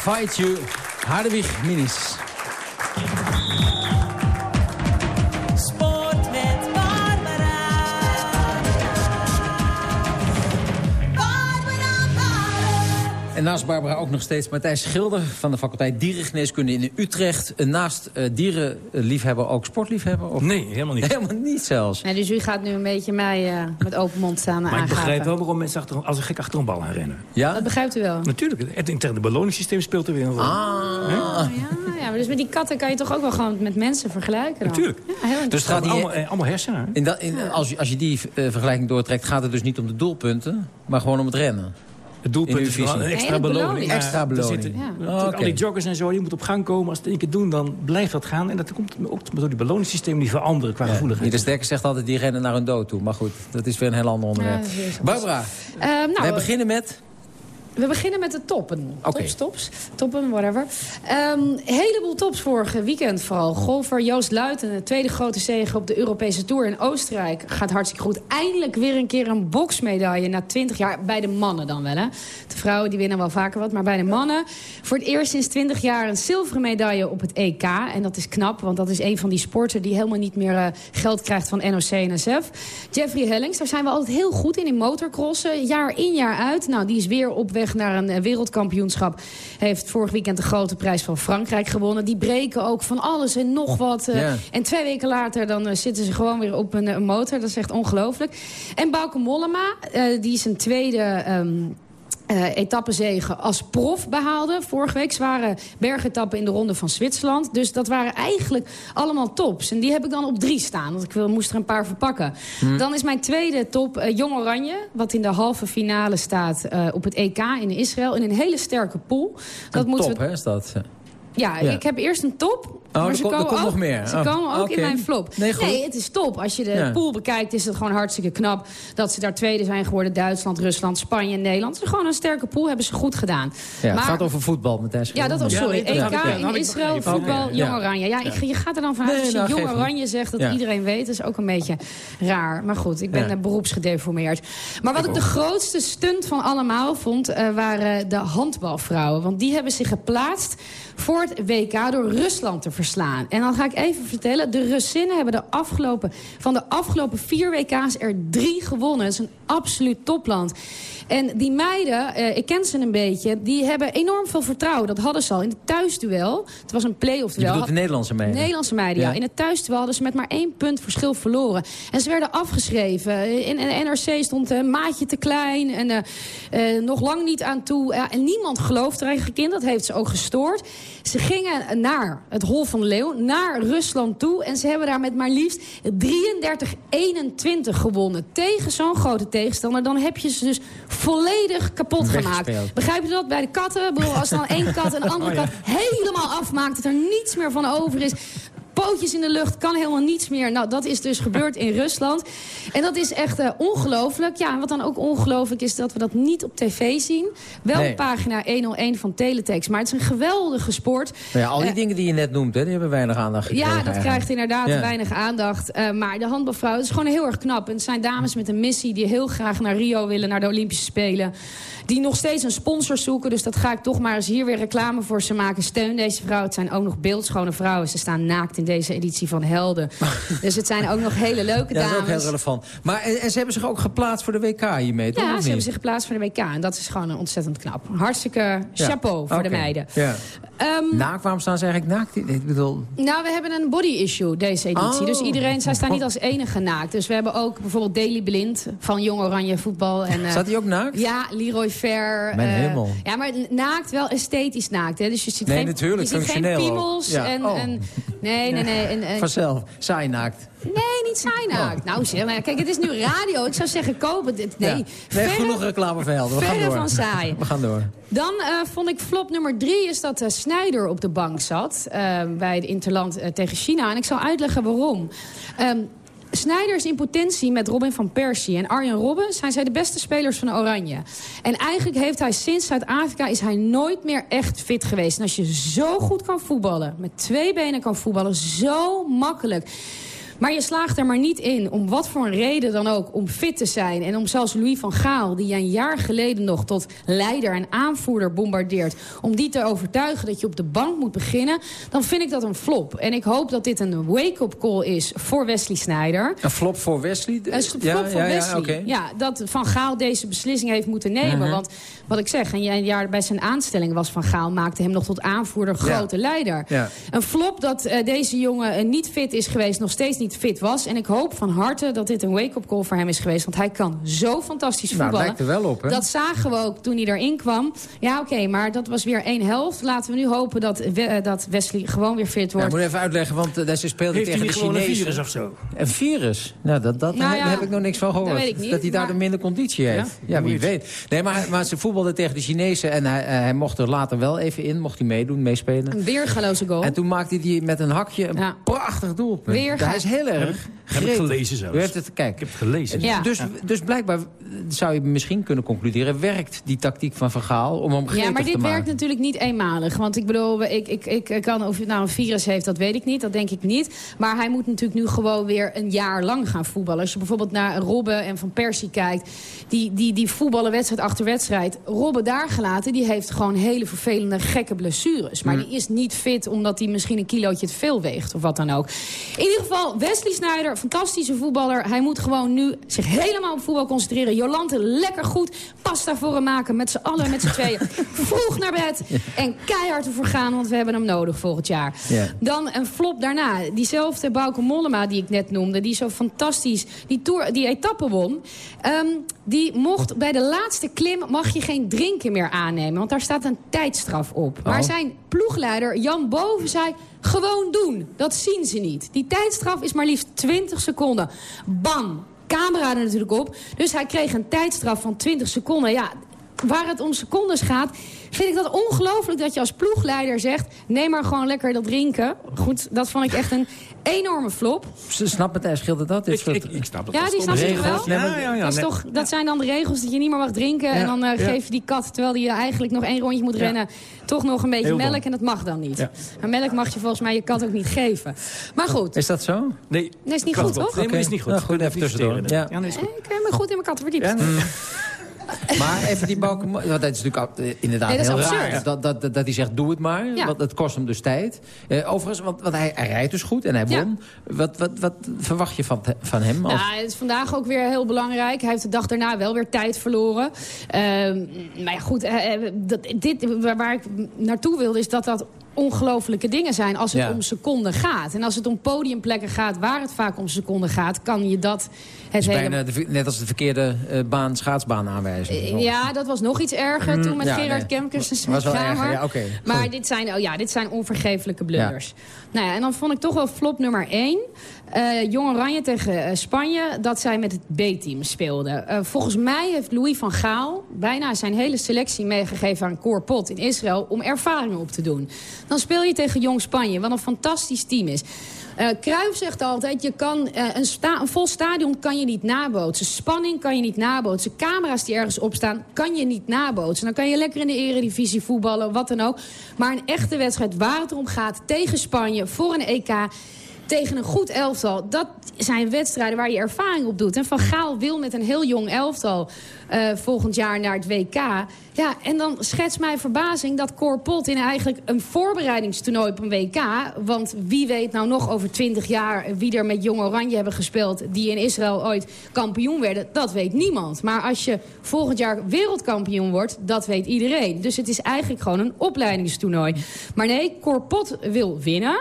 Invite you, Hardewig Minis. En naast Barbara ook nog steeds Matthijs Schilder van de faculteit Dierengeneeskunde in Utrecht. En naast uh, dierenliefhebber ook sportliefhebber? Of? Nee, helemaal niet. Helemaal niet zelfs. Nee, dus u gaat nu een beetje mij uh, met open mond staan Maar aangaven. ik begrijp wel waarom mensen achter, als een gek achter een bal aan rennen. Ja? Dat begrijpt u wel. Natuurlijk, het interne beloningssysteem speelt er weer een rol. Ah. Hè? Ja, ja, maar dus met die katten kan je toch ook wel gewoon met mensen vergelijken dan? Natuurlijk. Ja, heel Dus het gaat allemaal, eh, hersenen. in als, je, als je die eh, vergelijking doortrekt, gaat het dus niet om de doelpunten, maar gewoon om het rennen. Het doelpunt is visie. een extra beloning. Extra beloning. zitten Ja. Oh. Al die joggers en zo, die moeten op gang komen. Als ze het één keer doen, dan blijft dat gaan. En dat komt ook door die beloningssysteem die veranderen qua Ja, gevoeligheid. de sterke zegt altijd, die rennen naar hun dood toe. Maar goed, dat is weer een heel ander onderwerp. Ja. Barbara, Eh, nou, wij beginnen met... We beginnen met de toppen. Oké. Tops, tops. Toppen, whatever. Een heleboel tops vorige weekend vooral. Golfer Joost Luiten, de tweede grote zege op de Europese Tour in Oostenrijk. Gaat hartstikke goed. Eindelijk weer een keer een boksmedaille na 20 jaar. Bij de mannen dan wel, hè. De vrouwen die winnen wel vaker wat, maar bij de mannen. Voor het eerst sinds 20 jaar een zilveren medaille op het EK. En dat is knap, want dat is een van die sporten... die helemaal niet meer eh, geld krijgt van NOC-NSF. Jeffrey Hellings, daar zijn we altijd heel goed in, in motorcrossen. Jaar in, jaar uit. Nou, die is weer op weg naar een eh, wereldkampioenschap. Heeft vorig weekend de grote prijs van Frankrijk gewonnen. Die breken ook van alles en nog wat. eh. En twee weken later dan eh, zitten ze gewoon weer op een, motor. Dat is echt ongelooflijk. En Bauke Mollema, die is een tweede... ehm eh etappezegen als prof behaalde. Vorige week zware bergetappen in de ronde van Zwitserland. Dus dat waren eigenlijk allemaal tops. En die heb ik dan op drie staan, want ik wil- moest er een paar verpakken. Hm. Dan is mijn tweede top eh, Jong Oranje... wat in de halve finale staat eh, op het EK in Israël... in een hele sterke pool. Dat een moeten top, we hè, is dat? ja, Ja. ik heb eerst een top. Er maar ze er komen komt ook, nog meer. Ze Oh, komen ook in mijn flop. Nee, het is top. Als je de Ja. pool bekijkt, is het gewoon hartstikke knap... dat ze daar tweede zijn geworden. Duitsland, Rusland, Spanje en Nederland. Het is gewoon een sterke pool, hebben ze goed gedaan. Ja, maar, het gaat over voetbal, Matthijs. ja, dat was sorry. EK ja, had in Israël, voetbal, Jong. Oranje. Ja, ik, je gaat er dan vanuit Nee, als je nou, Jong. Oranje zegt... dat Ja. iedereen weet, dat is ook een beetje raar. Maar goed, ik ben Ja. eh, beroepsgedeformeerd. Maar wat ik de grootste stunt van allemaal vond... eh, waren de handbalvrouwen. Want die hebben zich geplaatst voor het WK door Rusland te verslaan. En dan ga ik even vertellen, de Russinnen hebben de afgelopen, van de afgelopen vier WK's er drie gewonnen. Dat is een absoluut topland. En die meiden, eh, ik ken ze een beetje, die hebben enorm veel vertrouwen. Dat hadden ze al in het thuisduel. Het was een play-off Je duel. bedoelt de Nederlandse meiden? Nederlandse meiden, ja. Ja. In het thuisduel hadden ze met maar één punt verschil verloren. En ze werden afgeschreven. In, in de NRC stond een maatje te klein en eh, eh, nog lang niet aan toe. En niemand gelooft er eigenlijk in. Dat heeft ze ook gestoord. Ze gingen naar het Hol van de Leeuw, naar Rusland toe. En ze hebben daar met maar liefst 33-21 gewonnen. Tegen zo'n grote tegenstander. Dan heb je ze dus volledig kapot gemaakt. Begrijp je dat bij de katten? Bedoel, als dan één kat en een andere Oh, ja. kat helemaal afmaakt... dat er niets meer van over is... Pootjes in de lucht, kan helemaal niets meer. Nou, dat is dus gebeurd in Rusland. En dat is echt eh, ongelooflijk. Ja, en wat dan ook ongelooflijk is dat we dat niet op tv zien. Wel Nee. op pagina 101 van Teletext. Maar het is een geweldige sport. Nou ja, al die Eh, dingen die je net noemt, hè, die hebben weinig aandacht gekregen. ja, dat eigenlijk. krijgt inderdaad Ja. weinig aandacht. Eh, maar de handbalvrouw is gewoon heel erg knap. En het zijn dames met een missie die heel graag naar Rio willen, naar de Olympische Spelen. Die nog steeds een sponsor zoeken. Dus dat ga ik toch maar eens hier weer reclame voor ze maken. Steun deze vrouw. Het zijn ook nog beeldschone vrouwen. Ze staan naakt in deze editie van Helden. dus het zijn ook nog hele leuke Ja, dat is ook heel dames. relevant. Maar en, en ze hebben zich ook geplaatst voor de WK hiermee, toch? Ja, ze niet? hebben zich geplaatst voor de WK. En dat is gewoon ontzettend knap. Hartstikke chapeau voor de meiden. Ja. Ehm, Naakt, waarom staan ze eigenlijk naakt? Ik bedoel... Nou, we hebben een body issue deze editie. Oh. Dus iedereen, zij staan niet als enige naakt. Dus we hebben ook bijvoorbeeld Daily Blind van Jong Oranje Voetbal. En, eh, Staat hij ook naakt? Ja, Leroy Fair. Mijn eh, hemel. Ja, maar naakt wel esthetisch naakt. Hè? Dus je ziet Nee, geen, natuurlijk, je ziet geen functioneel ook. piemels. Ja. En, Oh. en, nee, nee, nee. En, en- Vanzelf, saai naakt. nee, niet saai naakt. Nou zeg maar, kijk, het is nu radio. Ik zou zeggen, koop het. Nee, Ja. Nee, verre- genoeg reclame voor Helden. We gaan door. van saai. We gaan door. Dan eh, vond ik flop nummer drie is dat uh, Snijder op de bank zat... eh, bij de Interland eh, tegen China. En ik zal uitleggen waarom. Ehm Snijder is in potentie met Robin van Persie en Arjen Robben... zijn zij de beste spelers van Oranje. En eigenlijk heeft hij sinds Zuid-Afrika... is hij nooit meer echt fit geweest. En als je zo goed kan voetballen, met twee benen kan voetballen... zo makkelijk Maar je slaagt er maar niet in, om wat voor een reden dan ook, om fit te zijn. En om zelfs Louis van Gaal, die je een jaar geleden nog tot leider en aanvoerder bombardeert... om die te overtuigen dat je op de bank moet beginnen... dan vind ik dat een flop. En ik hoop dat dit een wake-up call is voor Wesley Sneijder. Een flop voor Wesley? Een flop voor Wesley. Ja, dat Van Gaal deze beslissing heeft moeten nemen. Mhm. Want wat ik zeg, een jaar bij zijn aanstelling was Van Gaal... maakte hem nog tot aanvoerder, grote leider. Ja. Een flop dat eh, deze jongen eh, niet fit is geweest, nog steeds niet fit was. En ik hoop van harte dat dit een wake-up call voor hem is geweest. Want hij kan zo fantastisch Nou, voetballen. lijkt er wel op, hè? Dat zagen we ook toen hij erin kwam. Ja, oké, maar dat was weer één helft. Laten we nu hopen dat, We- eh, dat Wesley gewoon weer fit Ja, wordt. ik moet even uitleggen, want uh, ze speelde Heeft tegen de gewoon een Chinezen. virus of zo? Een virus? Nou, dat, dat Nou daar ja, heb ik nog niks van gehoord. dat weet ik niet, dat hij daar maar- een minder conditie heeft. Ja, Ja? wie Moet. weet. Nee, maar, maar ze voetbalden tegen de Chinezen en hij, eh, hij mocht er later wel even in. Mocht hij meedoen, meespelen. Een weergaloze goal. En toen maakte hij met een hakje een Ja. prachtig doelpunt. Hij is heel erg Heb ik gelezen zelfs. U heeft het, kijk. Ik heb het gelezen. Ja. Dus, dus blijkbaar zou je misschien kunnen concluderen... werkt die tactiek van Van Gaal om hem Ja, maar dit werkt natuurlijk niet eenmalig. Want ik bedoel, ik, ik, ik kan, of hij nou een virus heeft, dat weet ik niet. Dat denk ik niet. Maar hij moet natuurlijk nu gewoon weer een jaar lang gaan voetballen. Als je bijvoorbeeld naar Robben en Van Persie kijkt... die, die, die voetballen wedstrijd achter wedstrijd. Robben daar gelaten, die heeft gewoon hele vervelende, gekke blessures. Maar Hmm. die is niet fit omdat hij misschien een kilootje te veel weegt. Of wat dan ook. In ieder geval, Wesley Sneijder, fantastische voetballer. Hij moet gewoon nu zich helemaal op voetbal concentreren. Jolante lekker goed pasta voor hem maken. Met z'n allen, met z'n tweeën. Vroeg naar bed. En keihard ervoor gaan, want we hebben hem nodig volgend jaar. Ja. Dan een flop daarna. Diezelfde Bauke Mollema die ik net noemde. Die zo fantastisch die, tour, die etappe won. Ehm, die mocht bij de laatste klim mag je geen drinken meer aannemen. Want daar staat een tijdstraf op. Maar Oh. zijn ploegleider Jan Boven zei... Gewoon doen. Dat zien ze niet. Die tijdstraf is maar liefst 20 seconden. Bam. Camera er natuurlijk op. Dus hij kreeg een tijdstraf van 20 seconden. Ja, waar het om secondes gaat... vind ik dat ongelooflijk dat je als ploegleider zegt... neem maar gewoon lekker dat drinken. Goed, dat vond ik echt een enorme flop. Ze snappen het, schildert dat? Ik, ik, ik snap het. Ja, Dat die snap toch wel? Ja, ja, ja. dat, is toch, dat zijn dan de regels dat je niet meer mag drinken. en dan eh, ja. geef je die kat, terwijl die eigenlijk nog één rondje moet rennen... toch nog een beetje Heel melk en dat mag dan niet. Ja. Maar melk mag je volgens mij je kat ook niet geven. Maar goed, Is dat zo? Nee, Nee, is niet goed, toch? Nee, maar is niet goed. Nou, goed, Niet even tussendoor. Ja. nee, is goed. ik heb me goed in mijn kat verdiept. Maar even die Want dat is natuurlijk eh, inderdaad Nee, heel absurd. raar. Dat, dat, dat, dat hij zegt, doe het maar. Ja. Want het kost hem dus tijd. Eh, overigens, want, want hij, hij rijdt dus goed en hij Ja. won. Wat, wat, wat verwacht je van, van hem? Als... Nou, het is vandaag ook weer heel belangrijk. Hij heeft de dag daarna wel weer tijd verloren. Ehm, maar ja, goed, eh, dat, dit, waar, waar ik naartoe wilde is dat dat ongelofelijke dingen zijn als het Ja. om seconden gaat. En als het om podiumplekken gaat, waar het vaak om seconden gaat... kan je dat het hele... de net als de verkeerde eh, baan, schaatsbaan aanwijzen. Eh, Ja, dat was nog iets erger Mm, toen met ja, Gerard nee. Kemkers en Smit ja. Maar Goed. dit zijn, oh ja, dit zijn onvergeeflijke blunders. Nou ja, en dan vond ik toch wel flop nummer 1. eh Jong Oranje tegen eh, Spanje, dat zij met het B-team speelden. Eh, volgens mij heeft Louis van Gaal bijna zijn hele selectie meegegeven aan Cor Pot in Israël... om ervaringen op te doen. Dan speel je tegen Jong Spanje, wat een fantastisch team is. Cruijff zegt altijd, je kan, eh, een, een vol stadion kan je niet nabootsen. Spanning kan je niet nabootsen. Camera's die ergens opstaan, kan je niet nabootsen. Dan kan je lekker in de eredivisie voetballen, wat dan ook. Maar een echte wedstrijd waar het om gaat, tegen Spanje, voor een EK tegen een goed elftal. Dat zijn wedstrijden waar je ervaring op doet. En Van Gaal wil met een heel jong elftal eh, volgend jaar naar het WK. Ja, en dan schetst mij verbazing dat Cor Pot in eigenlijk een voorbereidingstoernooi op een WK... want wie weet nou nog over twintig jaar wie er met Jong Oranje hebben gespeeld... die in Israël ooit kampioen werden, dat weet niemand. Maar als je volgend jaar wereldkampioen wordt, dat weet iedereen. Dus het is eigenlijk gewoon een opleidingstoernooi. Maar nee, Cor Pot wil winnen...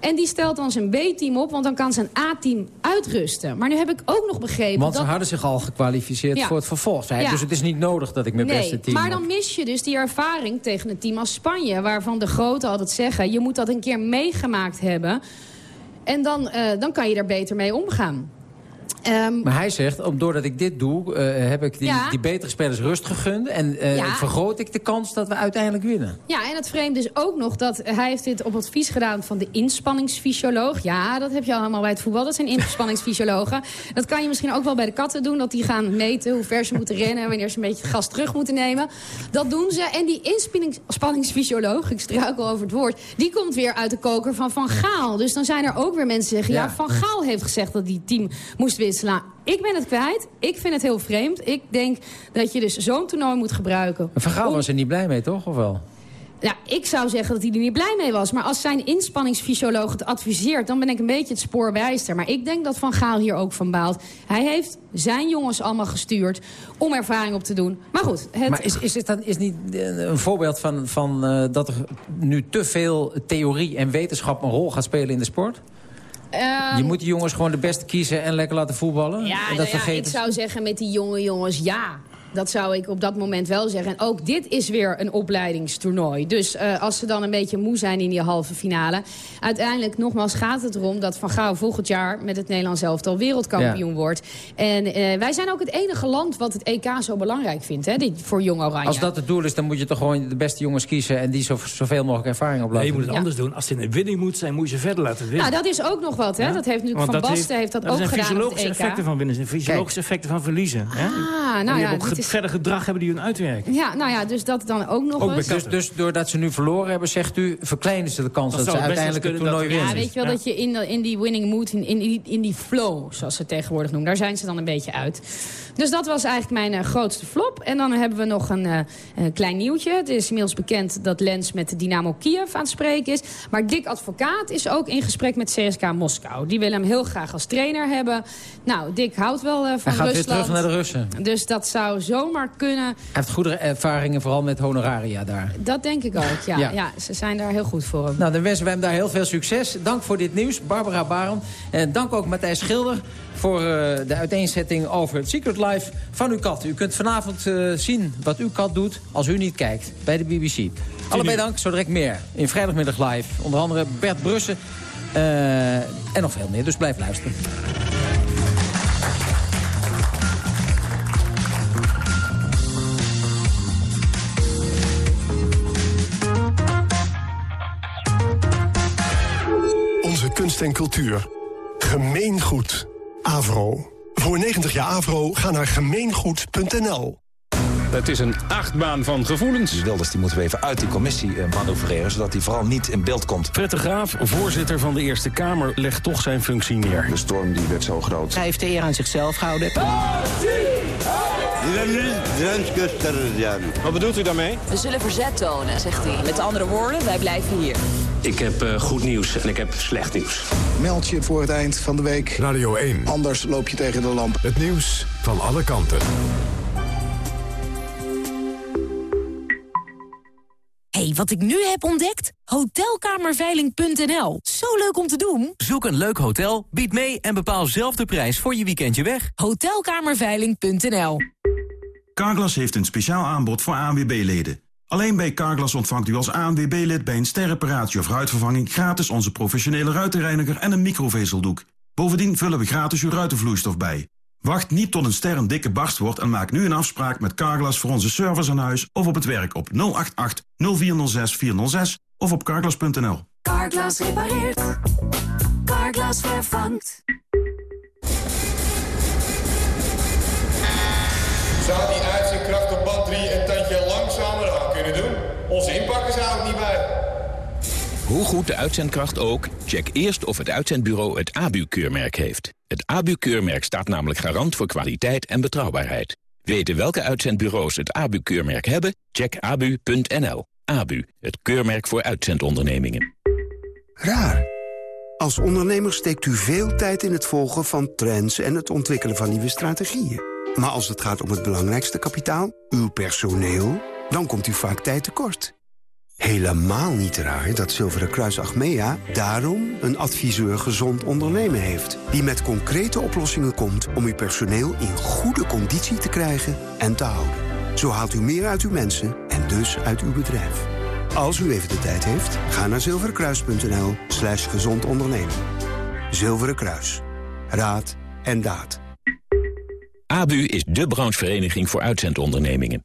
En die stelt dan zijn B-team op, want dan kan zijn A-team uitrusten. Maar nu heb ik ook nog begrepen... Want dat... ze hadden zich al gekwalificeerd Ja. voor het vervolg. Ja. Dus het is niet nodig dat ik mijn beste Nee, team maar dan mis je dus die ervaring tegen een team als Spanje... waarvan de groten altijd zeggen, je moet dat een keer meegemaakt hebben... en dan, eh, dan kan je er beter mee omgaan. Ehm, Maar hij zegt, doordat ik dit doe, eh, heb ik die, Ja. die betere spelers rust gegund. En eh, Ja. vergroot ik de kans dat we uiteindelijk winnen. Ja, en het vreemde is ook nog dat hij heeft dit op advies gedaan van de inspanningsfysioloog. Ja, dat heb je allemaal bij het voetbal. Dat zijn inspanningsfysiologen. Dat kan je misschien ook wel bij de katten doen. Dat die gaan meten hoe ver ze moeten rennen en wanneer ze een beetje het gas terug moeten nemen. Dat doen ze. En die inspanningsfysioloog, ik struikel over het woord, die komt weer uit de koker van Van Gaal. Dus dan zijn er ook weer mensen die zeggen, ja, Ja. Van Gaal heeft gezegd dat die team moest Ik ben het kwijt. Ik vind het heel vreemd. Ik denk dat je dus zo'n toernooi moet gebruiken. Van Gaal om- was er niet blij mee, toch? Of wel? ja, ik zou zeggen dat hij er niet blij mee was. Maar als zijn inspanningsfysioloog het adviseert... dan ben ik een beetje het spoor bijster. Maar ik denk dat Van Gaal hier ook van baalt. Hij heeft zijn jongens allemaal gestuurd om ervaring op te doen. Maar goed, het... Maar is, is dit dan is niet eh, een voorbeeld van, van eh, dat er nu te veel theorie en wetenschap een rol gaat spelen in de sport? Ehm, je moet die jongens gewoon de beste kiezen en lekker laten voetballen? Ja, en nou dat ja, vergeten ik zou zeggen met die jonge jongens ja. Dat zou ik op dat moment wel zeggen. En ook dit is weer een opleidingstoernooi. Dus eh, als ze dan een beetje moe zijn in die halve finale... uiteindelijk, nogmaals, gaat het erom dat Van Gaal volgend jaar... met het Nederlands elftal wereldkampioen Ja. wordt. En eh, wij zijn ook het enige land wat het EK zo belangrijk vindt, hè, dit, voor Jong Oranje. Als dat het doel is, dan moet je toch gewoon de beste jongens kiezen... en die zo, zoveel mogelijk ervaring Nee, oplaten. je moet het Ja. anders doen. Als het in de winning moet zijn, moet je ze verder laten winnen. Nou, dat is ook nog wat, hè. Ja? Dat heeft nu Want Van Basten heeft, dat ook zijn gedaan op het fysiologische effecten van winnen. zijn fysiologische effecten van verliezen. hè? Ah, nou ja, dit verder gedrag hebben die hun uitwerken. Ja, nou ja, dus dat dan ook nog Ook eens. Dus, dus doordat ze nu verloren hebben, zegt u... verkleinen ze de kans Dat dat, ze uiteindelijk het toernooi winnen. Ja, weet je wel dat je in, de- in die winning mood, in, in, die- in die flow, zoals ze het tegenwoordig noemen, daar zijn ze dan een beetje uit. Dus dat was eigenlijk mijn eh, grootste flop. En dan hebben we nog een eh, een klein nieuwtje. Het is inmiddels bekend dat Lens met de Dynamo Kiev aan het spreken is. Maar Dick Advocaat is ook in gesprek met CSK Moskou. Die willen hem heel graag als trainer hebben. Nou, Dick houdt wel eh, van Hij gaat weer Rusland. terug naar de Russen. Dus dat zou zomaar kunnen. heeft goede ervaringen, vooral met honoraria daar. Dat denk ik ook, ja. Ja. ja. ze zijn daar heel goed voor hem. Nou, dan wensen we hem daar heel veel succes. Dank voor dit nieuws, Barbara Baron. En dank ook Matthijs Schilder voor eh, de uiteenzetting over het Secret Life van uw kat. U kunt vanavond eh, zien wat uw kat doet als u niet kijkt bij de BBC. Allebei dank, zo direct meer in Vrijdagmiddag Live. Onder andere Bert Brussen eh, en nog veel meer, dus blijf luisteren. Kunst en cultuur. Gemeengoed. Avro. Voor 90 jaar Avro, ga naar gemeengoed.nl. Het is een achtbaan van gevoelens. Die Wilders die moeten we even uit die commissie eh, manoeuvreren... zodat hij vooral niet in beeld komt. Fred de Graaf, voorzitter van de Eerste Kamer, legt toch zijn functie neer. De storm die werd zo groot. Hij heeft de eer aan zichzelf gehouden. Wat bedoelt u daarmee? We zullen verzet tonen, zegt hij. Met andere woorden, wij blijven hier. Ik heb eh, goed nieuws en ik heb slecht nieuws. Meld je voor het eind van de week. Radio 1. Anders loop je tegen de lamp. Het nieuws van alle kanten. hey, wat ik nu heb ontdekt? Hotelkamerveiling.nl. Zo leuk om te doen. Zoek een leuk hotel, bied mee en bepaal zelf de prijs voor je weekendje weg. Hotelkamerveiling.nl. Carglass heeft een speciaal aanbod voor ANWB-leden. Alleen bij Carglass ontvangt u als ANWB-lid bij een sterreparatie of ruitvervanging... gratis onze professionele ruitenreiniger en een microvezeldoek. Bovendien vullen we gratis uw ruitenvloeistof bij. Wacht niet tot een ster een dikke barst wordt en maak nu een afspraak met Carglass... voor onze service aan huis of op het werk op 088 0406 406 of op carglass.nl. Carglass repareert. Carglass vervangt. Zou die uitzendkracht op band 3 een tandje langzamer kunnen doen? Onze inpakken zou ik niet bij. Hoe goed de uitzendkracht ook, check eerst of het uitzendbureau het ABU-keurmerk heeft. Het ABU-keurmerk staat namelijk garant voor kwaliteit en betrouwbaarheid. Weten welke uitzendbureaus het ABU-keurmerk hebben? Check abu.nl. ABU, het keurmerk voor uitzendondernemingen. Raar. Als ondernemer steekt u veel tijd in het volgen van trends... en het ontwikkelen van nieuwe strategieën. Maar als het gaat om het belangrijkste kapitaal, uw personeel... dan komt u vaak tijd tekort. Helemaal niet raar dat Zilveren Kruis Achmea daarom een adviseur gezond ondernemen heeft. Die met concrete oplossingen komt om uw personeel in goede conditie te krijgen en te houden. Zo haalt u meer uit uw mensen en dus uit uw bedrijf. Als u even de tijd heeft, ga naar zilverenkruis.nl slash gezond ondernemen. Zilveren Kruis. Raad en daad. ABU is de branchevereniging voor uitzendondernemingen.